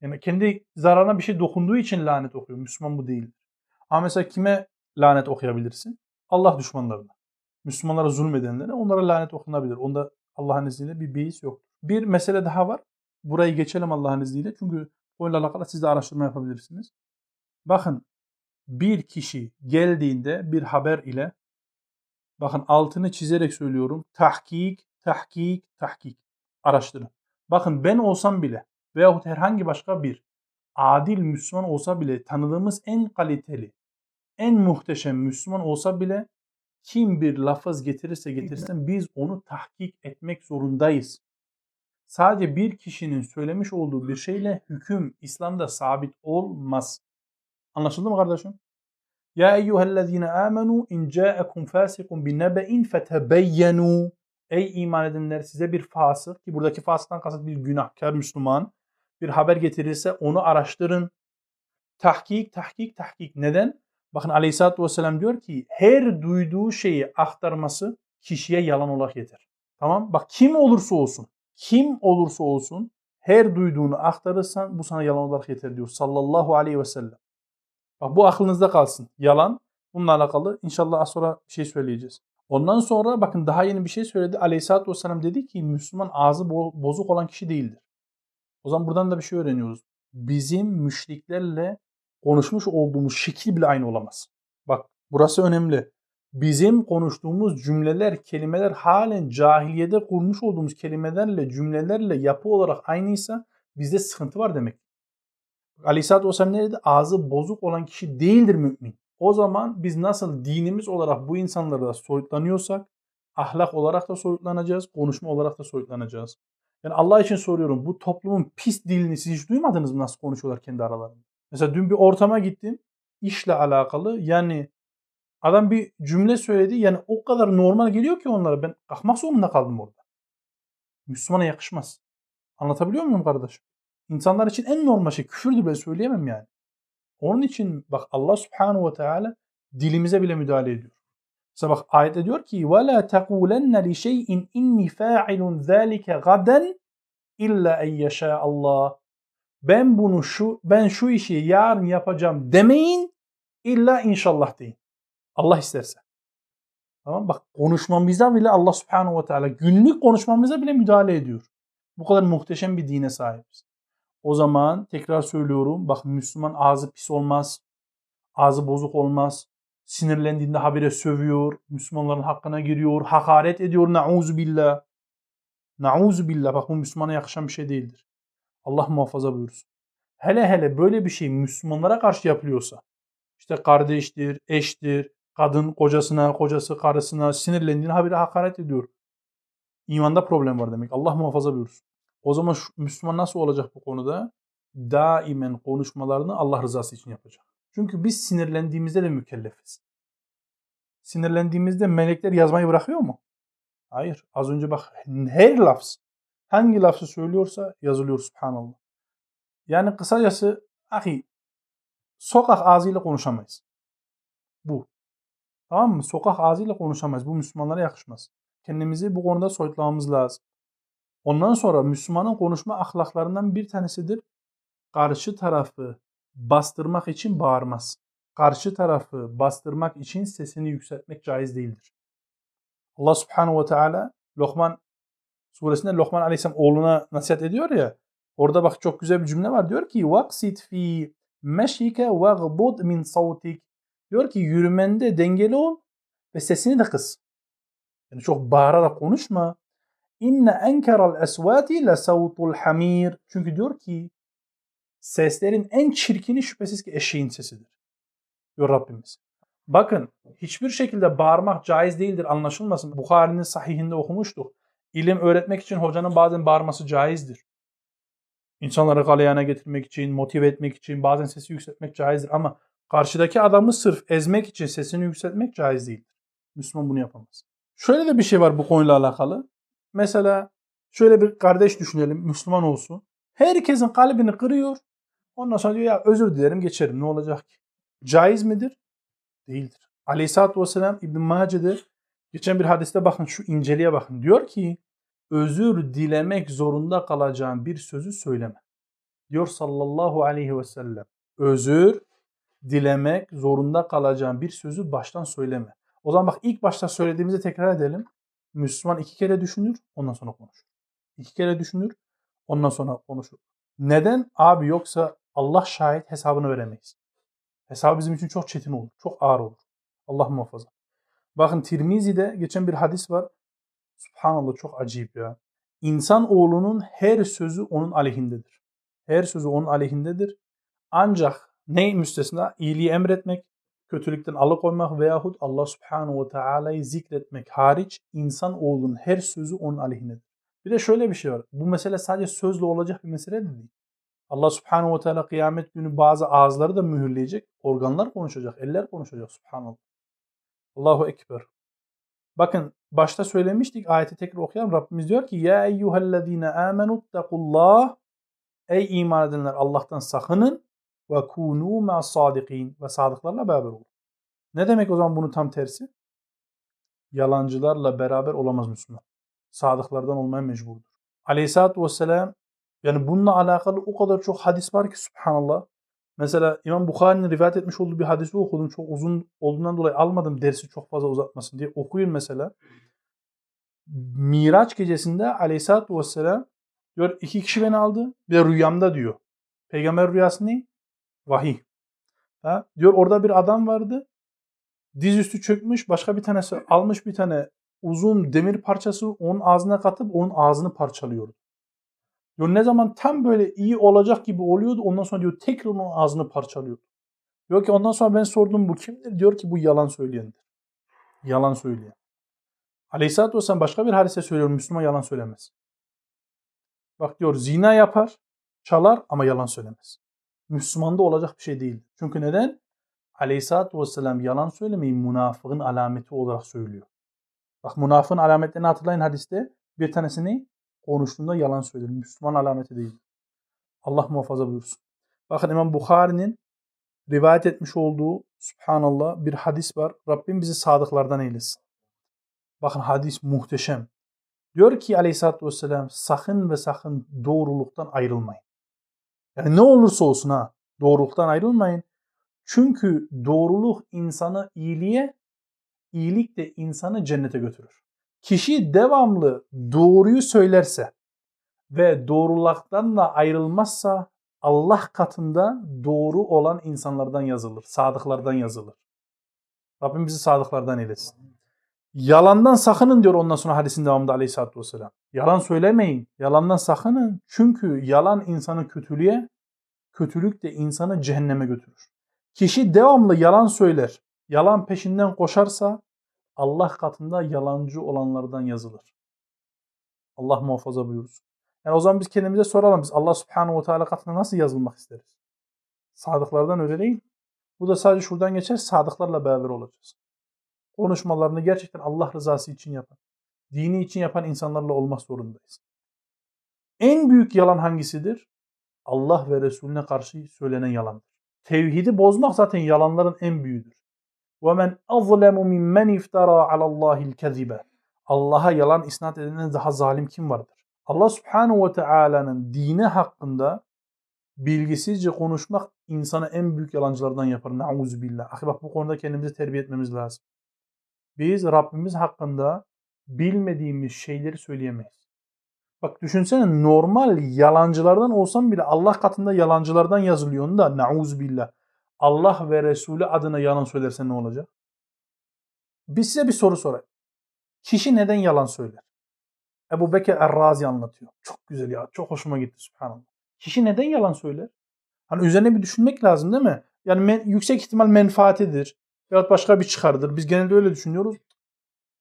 Yani kendi zararına bir şey dokunduğu için lanet okuyor. Müslüman bu değildir. Ama mesela kime lanet okuyabilirsin? Allah düşmanlarına. Müslümanlara zulmedenlere onlara lanet okunabilir. Onda Allah'ın izniyle bir beis yok. Bir mesele daha var. Burayı geçelim Allah'ın izniyle. Çünkü konuyla alakalı siz de araştırma yapabilirsiniz. Bakın bir kişi geldiğinde bir haber ile bakın altını çizerek söylüyorum. Tahkik, tahkik, tahkik. Araştırın. Bakın ben olsam bile veyahut herhangi başka bir adil Müslüman olsa bile tanıdığımız en kaliteli, en muhteşem Müslüman olsa bile kim bir lafız getirirse getirsin biz onu tahkik etmek zorundayız. Sadece bir kişinin söylemiş olduğu bir şeyle hüküm İslam'da sabit olmaz. Anlaşıldı mı kardeşim? Ya eyyühellezine amenu in ca'akum fasikun bin nebe'in fetebeyyenu Ey iman edenler size bir fasık ki buradaki fasıktan kasıt bir günahkar Müslüman bir haber getirirse onu araştırın. Tahkik, tahkik, tahkik. Neden? Bakın Aleyhisselatü Vesselam diyor ki her duyduğu şeyi aktarması kişiye yalan olarak yeter. Tamam? Bak kim olursa olsun, kim olursa olsun her duyduğunu aktarırsan bu sana yalan olarak yeter diyor sallallahu aleyhi ve sellem. Bak bu aklınızda kalsın. Yalan. Bununla alakalı inşallah az sonra bir şey söyleyeceğiz. Ondan sonra bakın daha yeni bir şey söyledi. Aleyhisselatü Vesselam dedi ki Müslüman ağzı bozuk olan kişi değildir. O zaman buradan da bir şey öğreniyoruz. Bizim müşriklerle konuşmuş olduğumuz şekil bile aynı olamaz. Bak burası önemli. Bizim konuştuğumuz cümleler, kelimeler halen cahiliyede kurmuş olduğumuz kelimelerle, cümlelerle yapı olarak aynıysa bizde sıkıntı var demek. Aleyhisselatü Vesselam ne dedi? Ağzı bozuk olan kişi değildir mümin. O zaman biz nasıl dinimiz olarak bu insanlara soyutlanıyorsak ahlak olarak da soyutlanacağız, konuşma olarak da soyutlanacağız. Yani Allah için soruyorum bu toplumun pis dilini siz hiç duymadınız mı nasıl konuşuyorlar kendi aralarında? Mesela dün bir ortama gittim işle alakalı yani adam bir cümle söyledi yani o kadar normal geliyor ki onlara ben kalkmak zorunda kaldım orada. Müslümana yakışmaz. Anlatabiliyor muyum kardeşim? İnsanlar için en normal şey küfürdür ben söyleyemem yani. Onun için bak Allah subhanahu ve teala dilimize bile müdahale ediyor. Mesela bak ayette diyor ki وَلَا تَقُولَنَّ لِشَيْءٍ اِنِّي فَاعِلٌ ذَٰلِكَ غَدًا اِلَّا اَنْ يَشَاءَ Allah. Ben bunu şu ben şu işi yarın yapacağım demeyin illa inşallah deyin. Allah isterse. Tamam bak konuşmamıza bile Allah subhanahu ve teala günlük konuşmamıza bile müdahale ediyor. Bu kadar muhteşem bir dine sahibiz. O zaman tekrar söylüyorum bak Müslüman ağzı pis olmaz. Ağzı bozuk olmaz. Sinirlendiğinde habire sövüyor. Müslümanların hakkına giriyor. Hakaret ediyor. Nauzu billah. Nauzu billah. Bak bu Müslümana yakışan bir şey değildir. Allah muhafaza buyursun. Hele hele böyle bir şey Müslümanlara karşı yapılıyorsa işte kardeştir, eştir, kadın kocasına, kocası karısına sinirlendiğinde habire hakaret ediyor. İmanda problem var demek. Allah muhafaza buyursun. O zaman şu, Müslüman nasıl olacak bu konuda? Daimen konuşmalarını Allah rızası için yapacak. Çünkü biz sinirlendiğimizde de mükellefiz. Sinirlendiğimizde melekler yazmayı bırakıyor mu? Hayır. Az önce bak her lafz hangi lafı söylüyorsa yazılıyor subhanallah. Yani kısacası ahi sokak ağzıyla konuşamayız. Bu. Tamam mı? Sokak ağzıyla konuşamayız. Bu Müslümanlara yakışmaz. Kendimizi bu konuda soyutlamamız lazım. Ondan sonra Müslümanın konuşma ahlaklarından bir tanesidir. Karşı tarafı bastırmak için bağırmaz. Karşı tarafı bastırmak için sesini yükseltmek caiz değildir. Allah subhanahu ve teala Lokman suresinde Lokman aleyhisselam oğluna nasihat ediyor ya. Orada bak çok güzel bir cümle var. Diyor ki vaksit fi meşike vegbud min sautik. Diyor ki yürümende dengeli ol ve sesini de kıs. Yani çok bağırarak konuşma. İnne enkeral esvati le savtul hamir. Çünkü diyor ki seslerin en çirkini şüphesiz ki eşeğin sesidir. Diyor Rabbimiz. Bakın hiçbir şekilde bağırmak caiz değildir anlaşılmasın. Bukhari'nin sahihinde okumuştuk. İlim öğretmek için hocanın bazen bağırması caizdir. İnsanları galeyana getirmek için, motive etmek için bazen sesi yükseltmek caizdir. Ama karşıdaki adamı sırf ezmek için sesini yükseltmek caiz değildir. Müslüman bunu yapamaz. Şöyle de bir şey var bu konuyla alakalı. Mesela şöyle bir kardeş düşünelim Müslüman olsun. Herkesin kalbini kırıyor. Ondan sonra diyor ya özür dilerim geçerim ne olacak ki? Caiz midir? Değildir. Aleyhisselatü Vesselam İbn Mace'de geçen bir hadiste bakın şu inceliğe bakın. Diyor ki özür dilemek zorunda kalacağın bir sözü söyleme. Diyor sallallahu aleyhi ve sellem. Özür dilemek zorunda kalacağın bir sözü baştan söyleme. O zaman bak ilk başta söylediğimizi tekrar edelim. Müslüman iki kere düşünür, ondan sonra konuşur. İki kere düşünür, ondan sonra konuşur. Neden? Abi yoksa Allah şahit hesabını veremeyiz. Hesabı bizim için çok çetin olur, çok ağır olur. Allah muhafaza. Bakın Tirmizi'de geçen bir hadis var. Subhanallah çok acayip ya. İnsan oğlunun her sözü onun aleyhindedir. Her sözü onun aleyhindedir. Ancak ne müstesna? İyiliği emretmek, kötülükten alıkoymak veyahut Allah subhanahu ve teala'yı zikretmek hariç insan oğlunun her sözü onun aleyhinedir. Bir de şöyle bir şey var. Bu mesele sadece sözle olacak bir mesele de değil. Allah subhanahu ve teala kıyamet günü bazı ağızları da mühürleyecek. Organlar konuşacak, eller konuşacak subhanallah. Allahu Ekber. Bakın başta söylemiştik ayeti tekrar okuyalım. Rabbimiz diyor ki Ya eyyühellezine amenu tekullah Ey iman edenler Allah'tan sakının ve kunu ma sadikin ve sadıklarla beraber olun. Ne demek o zaman bunun tam tersi? Yalancılarla beraber olamaz Müslüman. Sadıklardan olmaya mecburdur. Aleyhisselatü Vesselam yani bununla alakalı o kadar çok hadis var ki subhanallah. Mesela İmam Bukhari'nin rivayet etmiş olduğu bir hadisi okudum. Çok uzun olduğundan dolayı almadım dersi çok fazla uzatmasın diye. Okuyun mesela. Miraç gecesinde aleyhissalatü vesselam diyor iki kişi beni aldı. Bir de rüyamda diyor. Peygamber rüyası ne? Vahiy. Ha? Diyor orada bir adam vardı. Dizüstü çökmüş. Başka bir tanesi almış bir tane uzun demir parçası onun ağzına katıp onun ağzını parçalıyordu. Diyor ne zaman tam böyle iyi olacak gibi oluyordu ondan sonra diyor tekrar onun ağzını parçalıyordu. Diyor ki ondan sonra ben sordum bu kimdir? Diyor ki bu yalan söyleyendir. Yalan söyleyen. Aleyhisselatü Vesselam başka bir hadise söylüyor Müslüman yalan söylemez. Bak diyor zina yapar, çalar ama yalan söylemez. Müslümanda olacak bir şey değil. Çünkü neden? Aleyhisselatü Vesselam yalan söylemeyi münafığın alameti olarak söylüyor. Bak münafığın alametlerini hatırlayın hadiste. Bir tanesini konuştuğunda yalan söyler. Müslüman alameti değil. Allah muhafaza buyursun. Bakın İmam Bukhari'nin rivayet etmiş olduğu subhanallah bir hadis var. Rabbim bizi sadıklardan eylesin. Bakın hadis muhteşem. Diyor ki aleyhissalatü vesselam sakın ve sakın doğruluktan ayrılmayın. Yani ne olursa olsun ha doğruluktan ayrılmayın. Çünkü doğruluk insanı iyiliğe, iyilik de insanı cennete götürür. Kişi devamlı doğruyu söylerse ve doğruluktan da ayrılmazsa Allah katında doğru olan insanlardan yazılır, sadıklardan yazılır. Rabbim bizi sadıklardan eylesin. Yalandan sakının diyor ondan sonra hadisin devamında aleyhissalatü vesselam. Yalan söylemeyin, yalandan sakının. Çünkü yalan insanı kötülüğe, kötülük de insanı cehenneme götürür. Kişi devamlı yalan söyler, yalan peşinden koşarsa Allah katında yalancı olanlardan yazılır. Allah muhafaza buyursun. Yani o zaman biz kendimize soralım. Biz Allah subhanahu ve teala katında nasıl yazılmak isteriz? Sadıklardan öyle değil. Bu da sadece şuradan geçer. Sadıklarla beraber olacağız. Konuşmalarını gerçekten Allah rızası için yapan, dini için yapan insanlarla olmak zorundayız. En büyük yalan hangisidir? Allah ve Resulüne karşı söylenen yalandır. Tevhidi bozmak zaten yalanların en büyüğüdür. وَمَنْ أَظْلَمُ مِمَّنْ اِفْتَرَى عَلَى اللّٰهِ الْكَذِبَ Allah'a yalan isnat edenen daha zalim kim vardır? Allah subhanahu ve teala'nın dini hakkında bilgisizce konuşmak insanı en büyük yalancılardan yapar. Nauzu billah. Ahi bak bu konuda kendimizi terbiye etmemiz lazım. Biz Rabbimiz hakkında bilmediğimiz şeyleri söyleyemeyiz. Bak düşünsene normal yalancılardan olsam bile Allah katında yalancılardan yazılıyor da nauzu billah. Allah ve Resulü adına yalan söylersen ne olacak? biz size bir soru sorayım. Kişi neden yalan söyler? Ebu Bekir Errazi anlatıyor. Çok güzel ya. Çok hoşuma gitti subhanallah. Kişi neden yalan söyler? Hani üzerine bir düşünmek lazım değil mi? Yani men, yüksek ihtimal menfaatidir. Veyahut başka bir çıkardır. Biz genelde öyle düşünüyoruz.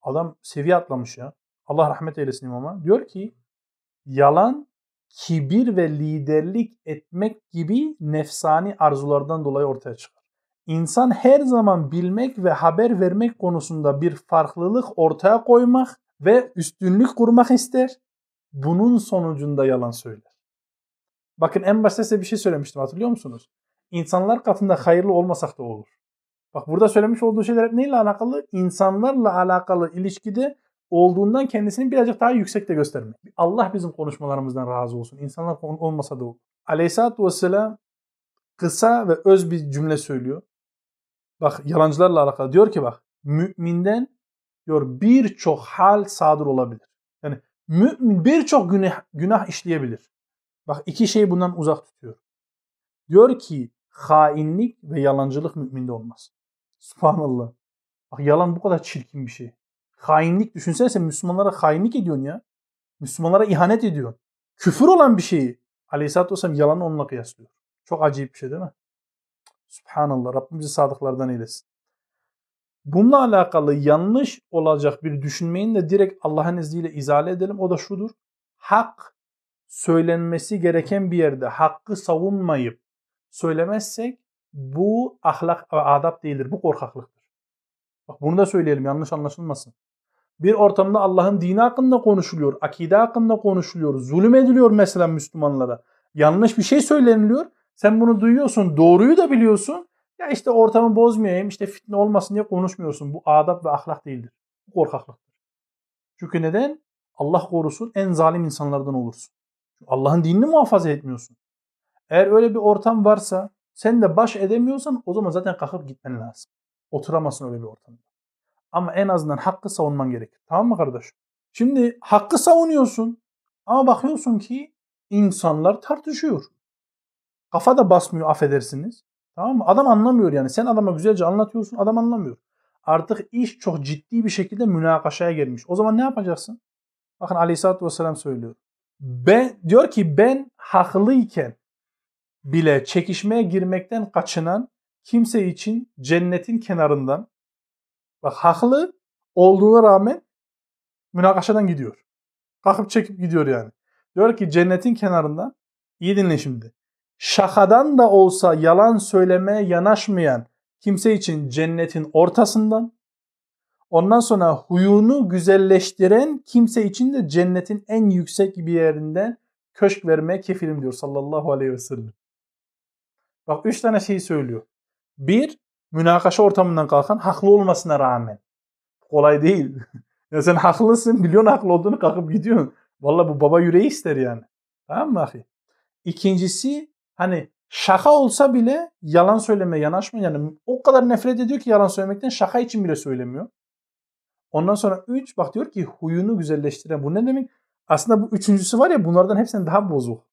Adam seviye atlamış ya. Allah rahmet eylesin imama. Diyor ki yalan kibir ve liderlik etmek gibi nefsani arzulardan dolayı ortaya çıkar. İnsan her zaman bilmek ve haber vermek konusunda bir farklılık ortaya koymak ve üstünlük kurmak ister. Bunun sonucunda yalan söyler. Bakın en başta size bir şey söylemiştim hatırlıyor musunuz? İnsanlar katında hayırlı olmasak da olur. Bak burada söylemiş olduğu şeyler hep neyle alakalı? İnsanlarla alakalı ilişkide olduğundan kendisini birazcık daha yüksekte göstermek. Allah bizim konuşmalarımızdan razı olsun. İnsanlar olmasa da olur. Aleyhisselatü Vesselam kısa ve öz bir cümle söylüyor. Bak yalancılarla alakalı. Diyor ki bak müminden diyor birçok hal sadır olabilir. Yani mümin birçok günah, günah işleyebilir. Bak iki şey bundan uzak tutuyor. Diyor ki hainlik ve yalancılık müminde olmaz. Subhanallah. Bak yalan bu kadar çirkin bir şey. Hainlik düşünsene sen Müslümanlara hainlik ediyorsun ya. Müslümanlara ihanet ediyorsun. Küfür olan bir şeyi Aleyhisselatü Vesselam yalanı onunla kıyaslıyor. Çok acayip bir şey değil mi? Subhanallah. Rabbimizi sadıklardan eylesin. Bununla alakalı yanlış olacak bir düşünmeyin de direkt Allah'ın izniyle izale edelim. O da şudur. Hak söylenmesi gereken bir yerde hakkı savunmayıp söylemezsek bu ahlak ve adap değildir. Bu korkaklıktır. Bak bunu da söyleyelim yanlış anlaşılmasın. Bir ortamda Allah'ın dini hakkında konuşuluyor, akide hakkında konuşuluyor, zulüm ediliyor mesela Müslümanlara. Yanlış bir şey söyleniliyor. Sen bunu duyuyorsun, doğruyu da biliyorsun. Ya işte ortamı bozmayayım, işte fitne olmasın diye konuşmuyorsun. Bu adab ve ahlak değildir. Bu korkaklıktır. Çünkü neden? Allah korusun en zalim insanlardan olursun. Allah'ın dinini muhafaza etmiyorsun. Eğer öyle bir ortam varsa sen de baş edemiyorsan o zaman zaten kalkıp gitmen lazım. Oturamazsın öyle bir ortamda. Ama en azından hakkı savunman gerekir. Tamam mı kardeş? Şimdi hakkı savunuyorsun ama bakıyorsun ki insanlar tartışıyor. Kafa da basmıyor affedersiniz. Tamam mı? Adam anlamıyor yani. Sen adama güzelce anlatıyorsun adam anlamıyor. Artık iş çok ciddi bir şekilde münakaşaya gelmiş. O zaman ne yapacaksın? Bakın Aleyhisselatü Vesselam söylüyor. Ben, diyor ki ben haklıyken bile çekişmeye girmekten kaçınan kimse için cennetin kenarından bak haklı olduğuna rağmen münakaşadan gidiyor. Kalkıp çekip gidiyor yani. Diyor ki cennetin kenarından iyi dinle şimdi. Şakadan da olsa yalan söylemeye yanaşmayan kimse için cennetin ortasından ondan sonra huyunu güzelleştiren kimse için de cennetin en yüksek bir yerinden köşk vermeye kefilim diyor sallallahu aleyhi ve sellem. Bak üç tane şey söylüyor. Bir, münakaşa ortamından kalkan haklı olmasına rağmen. Kolay değil. [LAUGHS] ya sen haklısın, biliyorsun haklı olduğunu kalkıp gidiyorsun. Valla bu baba yüreği ister yani. Tamam mı ahi? İkincisi hani şaka olsa bile yalan söyleme yanaşma. Yani o kadar nefret ediyor ki yalan söylemekten şaka için bile söylemiyor. Ondan sonra üç bak diyor ki huyunu güzelleştiren. Bu ne demek? Aslında bu üçüncüsü var ya bunlardan hepsinden daha bozuk.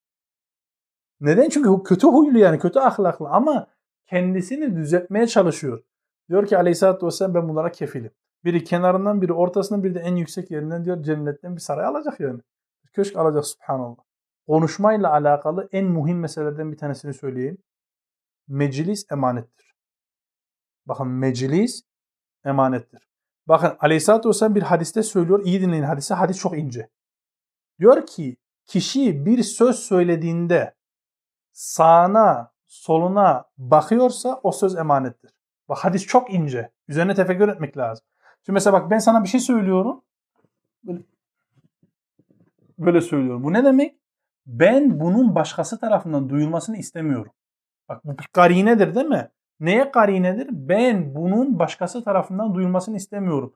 Neden? Çünkü kötü huylu yani kötü ahlaklı ama kendisini düzeltmeye çalışıyor. Diyor ki aleyhissalatü vesselam ben bunlara kefilim. Biri kenarından biri ortasından biri de en yüksek yerinden diyor cennetten bir saray alacak yani. Köşk alacak subhanallah. Konuşmayla alakalı en muhim meselelerden bir tanesini söyleyeyim. Meclis emanettir. Bakın meclis emanettir. Bakın aleyhissalatü vesselam bir hadiste söylüyor. İyi dinleyin hadise. Hadis çok ince. Diyor ki kişi bir söz söylediğinde sağına, soluna bakıyorsa o söz emanettir. Bak hadis çok ince. Üzerine tefekkür etmek lazım. Şimdi mesela bak ben sana bir şey söylüyorum. Böyle, böyle söylüyorum. Bu ne demek? Ben bunun başkası tarafından duyulmasını istemiyorum. Bak bu bir karinedir değil mi? Neye karinedir? Ben bunun başkası tarafından duyulmasını istemiyorum.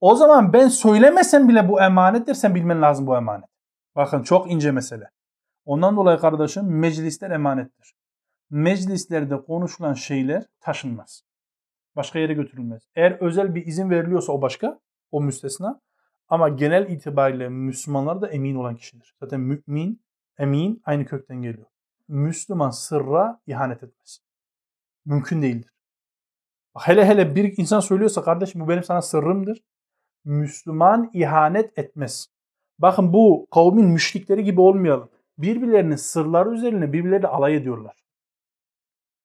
O zaman ben söylemesem bile bu emanettir. Sen bilmen lazım bu emanet. Bakın çok ince mesele. Ondan dolayı kardeşim meclisler emanettir. Meclislerde konuşulan şeyler taşınmaz. Başka yere götürülmez. Eğer özel bir izin veriliyorsa o başka, o müstesna. Ama genel itibariyle Müslümanlar da emin olan kişidir. Zaten mümin, emin aynı kökten geliyor. Müslüman sırra ihanet etmez. Mümkün değildir. Hele hele bir insan söylüyorsa kardeşim bu benim sana sırrımdır. Müslüman ihanet etmez. Bakın bu kavmin müşrikleri gibi olmayalım. Birbirlerinin sırları üzerine birbirleri alay ediyorlar.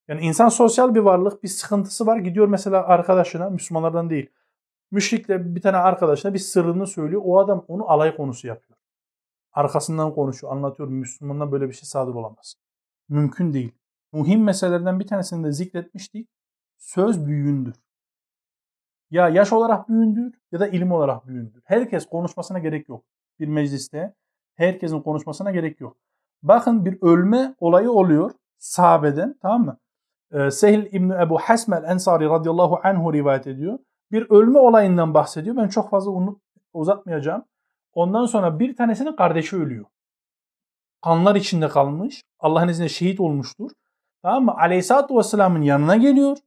Yani insan sosyal bir varlık, bir sıkıntısı var. Gidiyor mesela arkadaşına, Müslümanlardan değil. Müşrikle bir tane arkadaşına bir sırrını söylüyor. O adam onu alay konusu yapıyor. Arkasından konuşuyor, anlatıyor. Müslümandan böyle bir şey sadır olamaz. Mümkün değil. Muhim meselelerden bir tanesini de zikretmiştik. Söz büyüğündür. Ya yaş olarak büyüğündür ya da ilim olarak büyüğündür. Herkes konuşmasına gerek yok. Bir mecliste herkesin konuşmasına gerek yok. Bakın bir ölme olayı oluyor sahabeden tamam mı? Ee, Sehil İbni Ebu Hasmel Ensari radıyallahu anhu rivayet ediyor. Bir ölme olayından bahsediyor. Ben çok fazla onu uzatmayacağım. Ondan sonra bir tanesinin kardeşi ölüyor. Kanlar içinde kalmış. Allah'ın izniyle şehit olmuştur. Tamam mı? Aleyhisselatü Vesselam'ın yanına geliyor.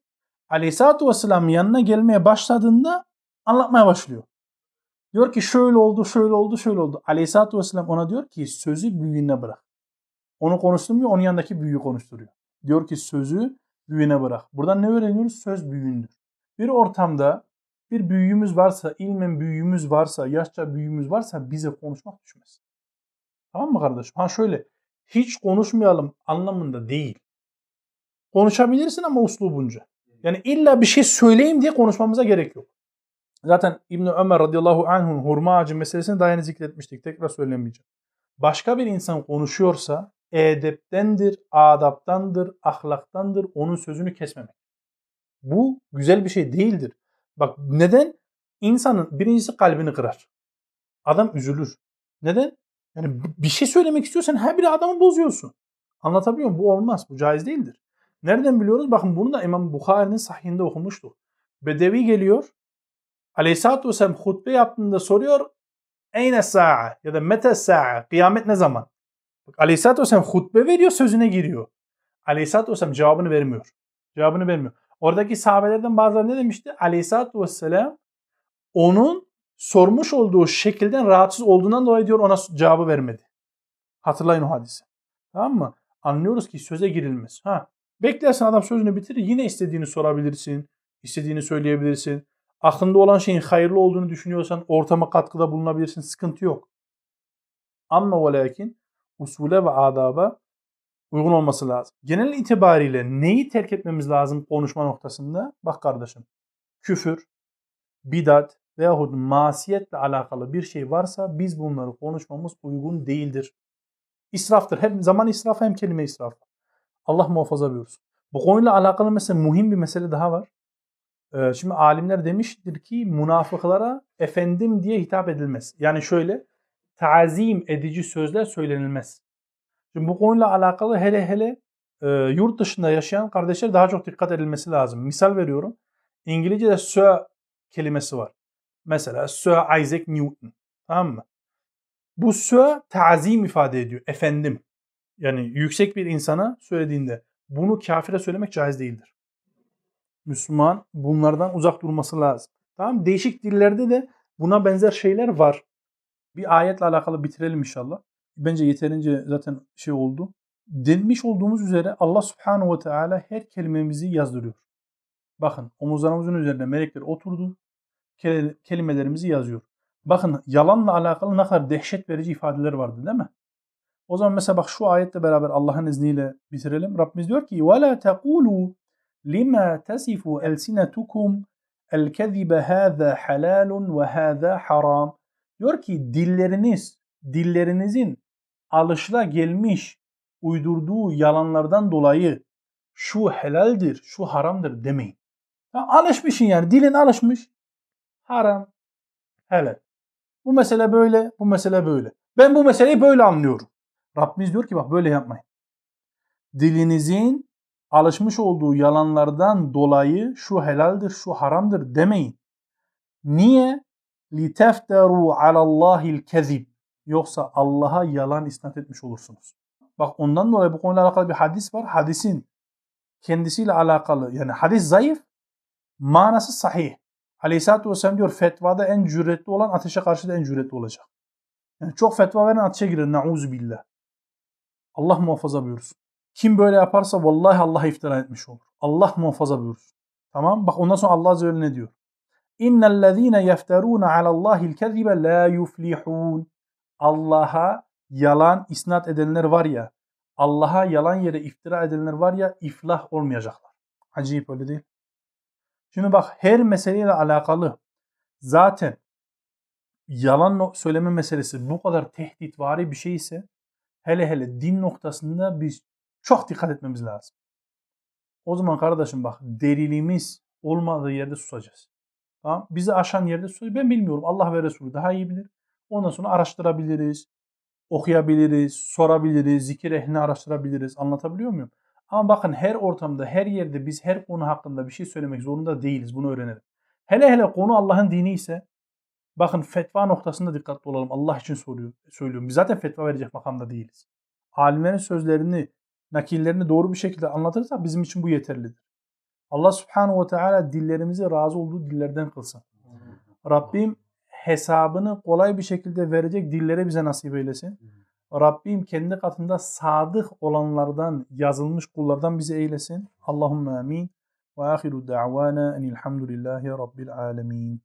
Aleyhisselatü Vesselam'ın yanına gelmeye başladığında anlatmaya başlıyor. Diyor ki şöyle oldu, şöyle oldu, şöyle oldu. Aleyhisselatü Vesselam ona diyor ki sözü büyüğüne bırak. Onu konuşturmuyor, onun yanındaki büyüğü konuşturuyor. Diyor ki sözü büyüğüne bırak. Buradan ne öğreniyoruz? Söz büyüğündür. Bir ortamda bir büyüğümüz varsa, ilmen büyüğümüz varsa, yaşça büyüğümüz varsa bize konuşmak düşmez. Tamam mı kardeşim? Ha şöyle, hiç konuşmayalım anlamında değil. Konuşabilirsin ama uslubunca. Yani illa bir şey söyleyeyim diye konuşmamıza gerek yok. Zaten İbn Ömer radıyallahu anh'un hurma ağacı meselesini daha yeni zikretmiştik. Tekrar söylemeyeceğim. Başka bir insan konuşuyorsa edeptendir, adaptandır, ahlaktandır onun sözünü kesmemek. Bu güzel bir şey değildir. Bak neden? İnsanın birincisi kalbini kırar. Adam üzülür. Neden? Yani bir şey söylemek istiyorsan her bir adamı bozuyorsun. Anlatabiliyor muyum? Bu olmaz. Bu caiz değildir. Nereden biliyoruz? Bakın bunu da İmam Bukhari'nin sahihinde okumuştu. Bedevi geliyor. Aleyhisselatü Vesselam hutbe yaptığında soruyor. Eyne sa'a ya da mete sa'a. Kıyamet ne zaman? Bak, Aleyhisselatü Vesselam hutbe veriyor sözüne giriyor. Aleyhisselatü Vesselam cevabını vermiyor. Cevabını vermiyor. Oradaki sahabelerden bazıları ne demişti? Aleyhisselatü Vesselam onun sormuş olduğu şekilden rahatsız olduğundan dolayı diyor ona cevabı vermedi. Hatırlayın o hadisi. Tamam mı? Anlıyoruz ki söze girilmez. Ha, beklersen adam sözünü bitirir yine istediğini sorabilirsin. istediğini söyleyebilirsin. Aklında olan şeyin hayırlı olduğunu düşünüyorsan ortama katkıda bulunabilirsin. Sıkıntı yok. Ama ve lakin usule ve adaba uygun olması lazım. Genel itibariyle neyi terk etmemiz lazım konuşma noktasında? Bak kardeşim. Küfür, bidat veyahut masiyetle alakalı bir şey varsa biz bunları konuşmamız uygun değildir. İsraftır. Hem zaman israfı hem kelime israfı. Allah muhafaza buyursun. Bu konuyla alakalı mesela muhim bir mesele daha var. Ee, şimdi alimler demiştir ki münafıklara efendim diye hitap edilmez. Yani şöyle tazim edici sözler söylenilmez. Şimdi bu konuyla alakalı hele hele e, yurt dışında yaşayan kardeşler daha çok dikkat edilmesi lazım. Misal veriyorum. İngilizce'de sir kelimesi var. Mesela Sir Isaac Newton. Tamam mı? Bu sir tazim ifade ediyor. Efendim. Yani yüksek bir insana söylediğinde bunu kafire söylemek caiz değildir. Müslüman bunlardan uzak durması lazım. Tamam Değişik dillerde de buna benzer şeyler var. Bir ayetle alakalı bitirelim inşallah. Bence yeterince zaten şey oldu. Denmiş olduğumuz üzere Allah subhanahu ve teala her kelimemizi yazdırıyor. Bakın omuzlarımızın üzerinde melekler oturdu. Kelimelerimizi yazıyor. Bakın yalanla alakalı ne kadar dehşet verici ifadeler vardı değil mi? O zaman mesela bak şu ayetle beraber Allah'ın izniyle bitirelim. Rabbimiz diyor ki وَلَا تَقُولُوا لِمَا تَسِفُ أَلْسِنَتُكُمْ الْكَذِبَ هَذَا حَلَالٌ وَهَذَا حَرَامٌ Diyor ki dilleriniz, dillerinizin alışla gelmiş uydurduğu yalanlardan dolayı şu helaldir, şu haramdır demeyin. Ya alışmışsın yani dilin alışmış. Haram, helal. Bu mesele böyle, bu mesele böyle. Ben bu meseleyi böyle anlıyorum. Rabbimiz diyor ki bak böyle yapmayın. Dilinizin alışmış olduğu yalanlardan dolayı şu helaldir, şu haramdır demeyin. Niye? لِتَفْتَرُوا عَلَى اللّٰهِ الْكَذِبِ Yoksa Allah'a yalan isnat etmiş olursunuz. Bak ondan dolayı bu konuyla alakalı bir hadis var. Hadisin kendisiyle alakalı yani hadis zayıf, manası sahih. Aleyhisselatü Vesselam diyor fetvada en cüretli olan ateşe karşı da en cüretli olacak. Yani çok fetva veren ateşe girer. Nauzu billah. Allah muhafaza buyursun. Kim böyle yaparsa vallahi Allah iftira etmiş olur. Allah muhafaza buyursun. Tamam Bak ondan sonra Allah Azze ve Celle ne diyor? İnnellezîne yefterûne alallâhil kezibe lâ yuflihûn. Allah'a yalan isnat edenler var ya, Allah'a yalan yere iftira edenler var ya iflah olmayacaklar. Acayip öyle değil. Şimdi bak her meseleyle alakalı zaten yalan söyleme meselesi bu kadar tehditvari bir şey ise hele hele din noktasında biz çok dikkat etmemiz lazım. O zaman kardeşim bak delilimiz olmadığı yerde susacağız. Tamam? Bizi aşan yerde susacağız. Ben bilmiyorum. Allah ve Resulü daha iyi bilir. Ondan sonra araştırabiliriz, okuyabiliriz, sorabiliriz, zikir ehlini araştırabiliriz. Anlatabiliyor muyum? Ama bakın her ortamda, her yerde biz her konu hakkında bir şey söylemek zorunda değiliz. Bunu öğrenelim. Hele hele konu Allah'ın dini ise bakın fetva noktasında dikkatli olalım. Allah için soruyor, söylüyorum. Biz zaten fetva verecek makamda değiliz. Alimlerin sözlerini, nakillerini doğru bir şekilde anlatırsak bizim için bu yeterlidir. Allah subhanahu ve teala dillerimizi razı olduğu dillerden kılsın. Rabbim hesabını kolay bir şekilde verecek dillere bize nasip eylesin. Rabbim kendi katında sadık olanlardan, yazılmış kullardan bizi eylesin. Allahümme amin. Ve ahiru da'vana enilhamdülillahi rabbil alemin.